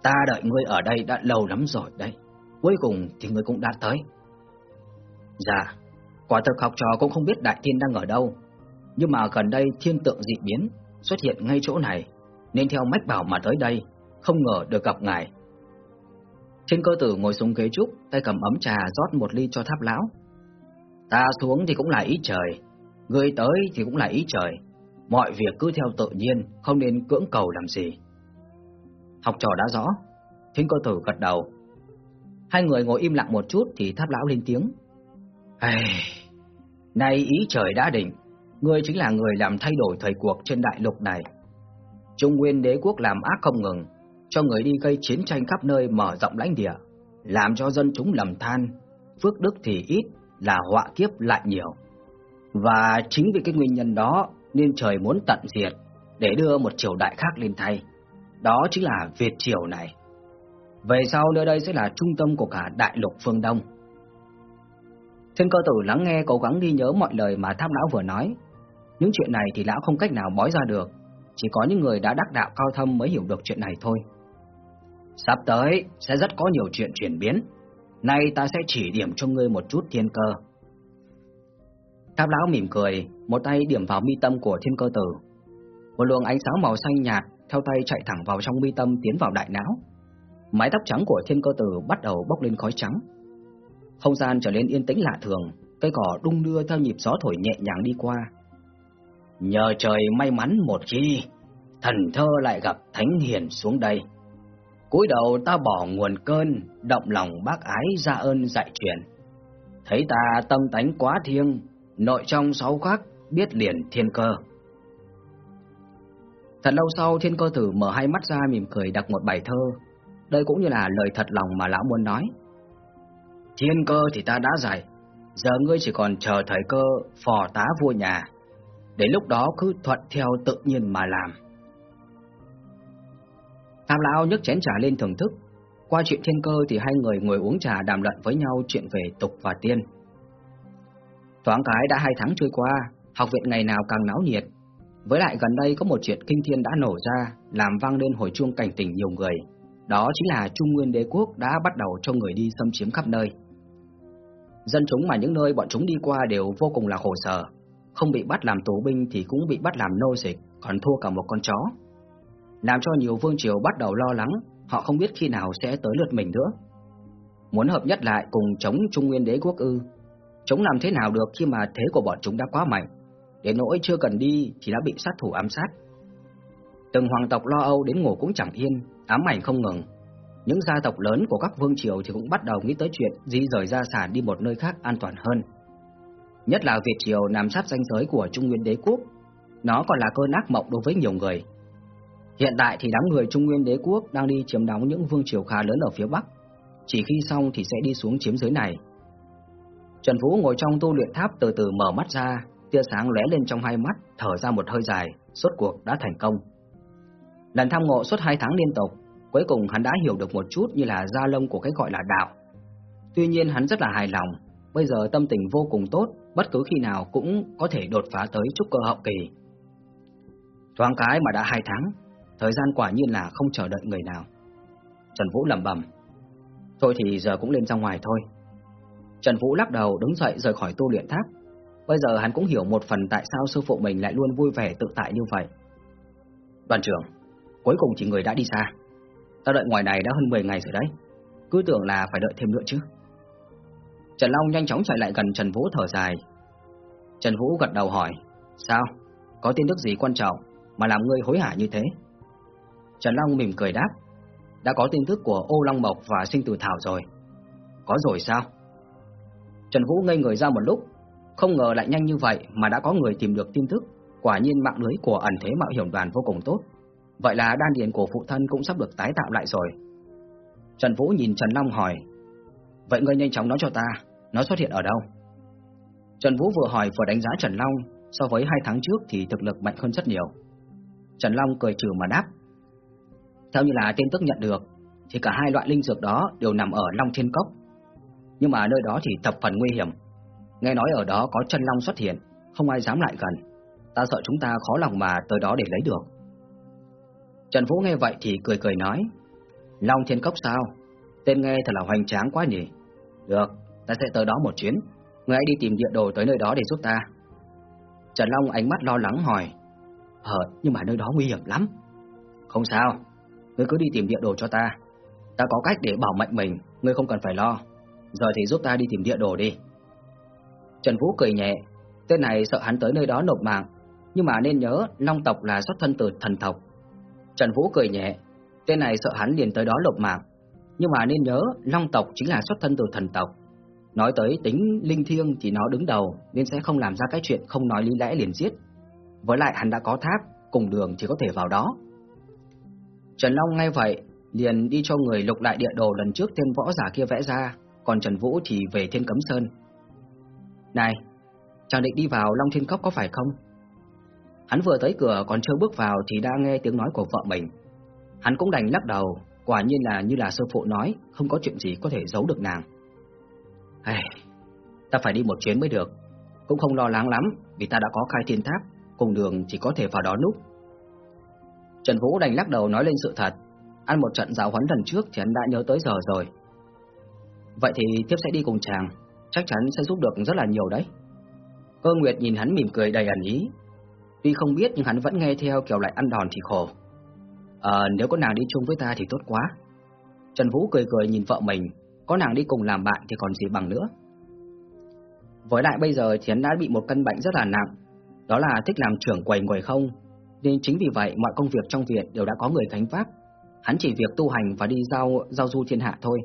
ta đợi ngươi ở đây đã lâu lắm rồi đấy, cuối cùng thì ngươi cũng đã tới. Dạ, quả thực học trò cũng không biết đại tiên đang ở đâu, nhưng mà gần đây thiên tượng dị biến xuất hiện ngay chỗ này, nên theo mách bảo mà tới đây, không ngờ được gặp ngài. Trên cơ tử ngồi xuống ghế trúc, tay cầm ấm trà rót một ly cho tháp lão. Ta xuống thì cũng là ý trời, người tới thì cũng là ý trời. Mọi việc cứ theo tự nhiên, không nên cưỡng cầu làm gì. Học trò đã rõ, thiên cơ tử gật đầu. Hai người ngồi im lặng một chút thì tháp lão lên tiếng. Hey, nay ý trời đã định, ngươi chính là người làm thay đổi thời cuộc trên đại lục này. Trung Nguyên đế quốc làm ác không ngừng, cho người đi gây chiến tranh khắp nơi mở rộng lãnh địa, làm cho dân chúng lầm than, phước đức thì ít, là họa kiếp lại nhiều. Và chính vì cái nguyên nhân đó nên trời muốn tận diệt để đưa một triều đại khác lên thay. Đó chính là Việt triều này. Về sau nơi đây sẽ là trung tâm của cả đại lục phương Đông. Thiên cơ tử lắng nghe cố gắng đi nhớ mọi lời mà Tháp lão vừa nói. Những chuyện này thì lão không cách nào bói ra được, chỉ có những người đã đắc đạo cao thâm mới hiểu được chuyện này thôi. Sắp tới sẽ rất có nhiều chuyện chuyển biến. Nay ta sẽ chỉ điểm cho ngươi một chút thiên cơ. Tháp lão mỉm cười, một tay điểm vào mi tâm của thiên cơ tử. Một luồng ánh sáng màu xanh nhạt theo tay chạy thẳng vào trong mi tâm tiến vào đại não. Mái tóc trắng của thiên cơ tử bắt đầu bốc lên khói trắng. Không gian trở nên yên tĩnh lạ thường, cây cỏ đung đưa theo nhịp gió thổi nhẹ nhàng đi qua. Nhờ trời may mắn một khi, thần thơ lại gặp thánh hiền xuống đây cúi đầu ta bỏ nguồn cơn, động lòng bác ái ra ơn dạy truyền. Thấy ta tâm tánh quá thiêng, nội trong sáu khắc biết liền thiên cơ. Thật lâu sau thiên cơ tử mở hai mắt ra mỉm cười đặt một bài thơ. Đây cũng như là lời thật lòng mà lão muốn nói. Thiên cơ thì ta đã giải giờ ngươi chỉ còn chờ thời cơ phò tá vua nhà. Đến lúc đó cứ thuận theo tự nhiên mà làm. Tam lão nhấc chén trà lên thưởng thức. Qua chuyện thiên cơ thì hai người ngồi uống trà đàm luận với nhau chuyện về tục và tiên. Thoáng cái đã hai tháng trôi qua, học viện ngày nào càng náo nhiệt. Với lại gần đây có một chuyện kinh thiên đã nổ ra, làm vang lên hồi chuông cảnh tỉnh nhiều người. Đó chính là Trung Nguyên Đế Quốc đã bắt đầu cho người đi xâm chiếm khắp nơi. Dân chúng mà những nơi bọn chúng đi qua đều vô cùng là khổ sở. Không bị bắt làm tù binh thì cũng bị bắt làm nô dịch, còn thua cả một con chó làm cho nhiều vương triều bắt đầu lo lắng, họ không biết khi nào sẽ tới lượt mình nữa. Muốn hợp nhất lại cùng chống Trung Nguyên đế quốc ư? Chống làm thế nào được khi mà thế của bọn chúng đã quá mạnh, đến nỗi chưa cần đi thì đã bị sát thủ ám sát. Từng hoàng tộc lo âu đến ngủ cũng chẳng yên, ám ảnh không ngừng. Những gia tộc lớn của các vương triều thì cũng bắt đầu nghĩ tới chuyện di rời gia sản đi một nơi khác an toàn hơn. Nhất là Việt triều nằm sát danh giới của Trung Nguyên đế quốc, nó còn là cơn ác mộng đối với nhiều người. Hiện tại thì đám người Trung Nguyên đế quốc đang đi chiếm đóng những vương triều khá lớn ở phía Bắc, chỉ khi xong thì sẽ đi xuống chiếm giới này. Trần Vũ ngồi trong tu luyện tháp từ từ mở mắt ra, tia sáng lóe lên trong hai mắt, thở ra một hơi dài, suốt cuộc đã thành công. Lần thăm ngộ suốt hai tháng liên tục, cuối cùng hắn đã hiểu được một chút như là da lông của cái gọi là đạo. Tuy nhiên hắn rất là hài lòng, bây giờ tâm tình vô cùng tốt, bất cứ khi nào cũng có thể đột phá tới trúc cơ hậu kỳ. Thoáng cái mà đã hai tháng, Thời gian quả nhiên là không chờ đợi người nào. Trần Vũ lẩm bẩm, thôi thì giờ cũng lên ra ngoài thôi. Trần Vũ lắc đầu đứng dậy rời khỏi tu luyện tháp. Bây giờ hắn cũng hiểu một phần tại sao sư phụ mình lại luôn vui vẻ tự tại như vậy. Đoàn trưởng, cuối cùng chỉ người đã đi xa. Ta đợi ngoài này đã hơn 10 ngày rồi đấy. Cứ tưởng là phải đợi thêm nữa chứ. Trần Long nhanh chóng chạy lại gần Trần Vũ thở dài. Trần Vũ gật đầu hỏi, sao? Có tin tức gì quan trọng mà làm ngươi hối hả như thế? Trần Long mỉm cười đáp, đã có tin tức của Ô Long Mộc và Sinh Tử Thảo rồi. Có rồi sao? Trần Vũ ngây người ra một lúc, không ngờ lại nhanh như vậy mà đã có người tìm được tin tức, quả nhiên mạng lưới của ẩn thế mạo hiểm đoàn vô cùng tốt. Vậy là đan điền của phụ thân cũng sắp được tái tạo lại rồi. Trần Vũ nhìn Trần Long hỏi, vậy ngươi nhanh chóng nói cho ta, nó xuất hiện ở đâu? Trần Vũ vừa hỏi vừa đánh giá Trần Long, so với hai tháng trước thì thực lực mạnh hơn rất nhiều. Trần Long cười trừ mà đáp, theo như là tin tức nhận được, thì cả hai loại linh dược đó đều nằm ở Long Thiên Cốc. Nhưng mà nơi đó thì thập phần nguy hiểm. Nghe nói ở đó có chân long xuất hiện, không ai dám lại gần. Ta sợ chúng ta khó lòng mà tới đó để lấy được. Trần Vũ nghe vậy thì cười cười nói, Long Thiên Cốc sao? Tên nghe thật là hoành tráng quá nhỉ. Được, ta sẽ tới đó một chuyến. Người hãy đi tìm địa đồ tới nơi đó để giúp ta. Trần Long ánh mắt lo lắng hỏi, Hờ, nhưng mà nơi đó nguy hiểm lắm. Không sao, Ngươi cứ đi tìm địa đồ cho ta Ta có cách để bảo mệnh mình Ngươi không cần phải lo Giờ thì giúp ta đi tìm địa đồ đi Trần Vũ cười nhẹ Tên này sợ hắn tới nơi đó nộp mạng Nhưng mà nên nhớ Long tộc là xuất thân từ thần tộc Trần Vũ cười nhẹ Tên này sợ hắn liền tới đó lộp mạng Nhưng mà nên nhớ Long tộc chính là xuất thân từ thần tộc Nói tới tính linh thiêng thì nó đứng đầu Nên sẽ không làm ra cái chuyện không nói lý lẽ liền giết Với lại hắn đã có tháp Cùng đường chỉ có thể vào đó Trần Long nghe vậy, liền đi cho người lục lại địa đồ lần trước tên võ giả kia vẽ ra, còn Trần Vũ thì về Thiên Cấm Sơn. Này, chàng định đi vào Long Thiên Cốc có phải không? Hắn vừa tới cửa còn chưa bước vào thì đã nghe tiếng nói của vợ mình. Hắn cũng đành lắc đầu, quả nhiên là như là sư phụ nói, không có chuyện gì có thể giấu được nàng ai, ta phải đi một chuyến mới được, cũng không lo lắng lắm vì ta đã có khai thiên tháp, cùng đường chỉ có thể vào đó núp. Trần Vũ đành lắc đầu nói lên sự thật, ăn một trận giáo huấn lần trước thì hắn đã nhớ tới giờ rồi. Vậy thì tiếp sẽ đi cùng chàng, chắc chắn sẽ giúp được rất là nhiều đấy. Cơ Nguyệt nhìn hắn mỉm cười đầy ẩn ý. Tuy không biết nhưng hắn vẫn nghe theo kiểu lại ăn đòn thì khổ. Ờ, nếu có nàng đi chung với ta thì tốt quá. Trần Vũ cười cười nhìn vợ mình, có nàng đi cùng làm bạn thì còn gì bằng nữa. Với lại bây giờ Thiến đã bị một căn bệnh rất là nặng, đó là thích làm trưởng quầy ngồi không, nên chính vì vậy mọi công việc trong viện đều đã có người gánh vác. Hắn chỉ việc tu hành và đi giao giao du thiên hạ thôi.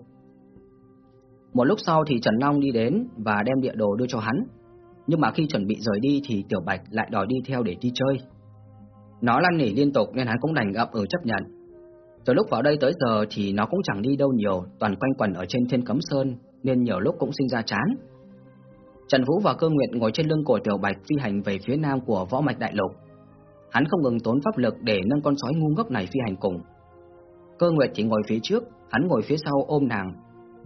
Một lúc sau thì Trần Long đi đến và đem địa đồ đưa cho hắn. Nhưng mà khi chuẩn bị rời đi thì Tiểu Bạch lại đòi đi theo để đi chơi. Nó lăn nỉ liên tục nên hắn cũng đành ậm ừ chấp nhận. Từ lúc vào đây tới giờ thì nó cũng chẳng đi đâu nhiều, toàn quanh quẩn ở trên thiên cấm sơn nên nhiều lúc cũng sinh ra chán. Trần Vũ và Cơ Nguyệt ngồi trên lưng của Tiểu Bạch phi hành về phía nam của võ mạch đại lục. Hắn không ngừng tốn pháp lực để nâng con sói ngu ngốc này phi hành cùng. Cơ Nguyệt chỉ ngồi phía trước, hắn ngồi phía sau ôm nàng,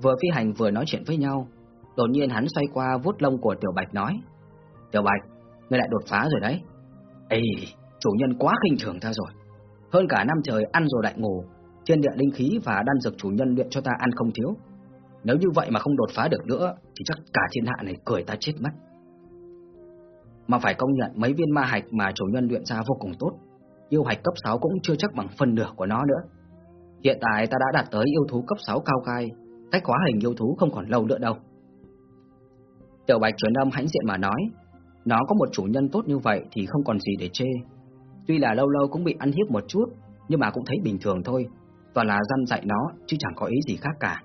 vừa phi hành vừa nói chuyện với nhau. Đột nhiên hắn xoay qua vuốt lông của Tiểu Bạch nói: "Tiểu Bạch, ngươi lại đột phá rồi đấy." "Ê, chủ nhân quá khinh thường ta rồi. Hơn cả năm trời ăn rồi lại ngủ, thiên địa linh khí và đan dược chủ nhân luyện cho ta ăn không thiếu. Nếu như vậy mà không đột phá được nữa thì chắc cả thiên hạ này cười ta chết mất." Mà phải công nhận mấy viên ma hạch mà chủ nhân luyện ra vô cùng tốt. Yêu hạch cấp 6 cũng chưa chắc bằng phần nửa của nó nữa. Hiện tại ta đã đạt tới yêu thú cấp 6 cao cai, cách hóa hình yêu thú không còn lâu nữa đâu. Tiểu Bạch truyền âm hãnh diện mà nói, nó có một chủ nhân tốt như vậy thì không còn gì để chê. Tuy là lâu lâu cũng bị ăn hiếp một chút, nhưng mà cũng thấy bình thường thôi, toàn là dân dạy nó chứ chẳng có ý gì khác cả.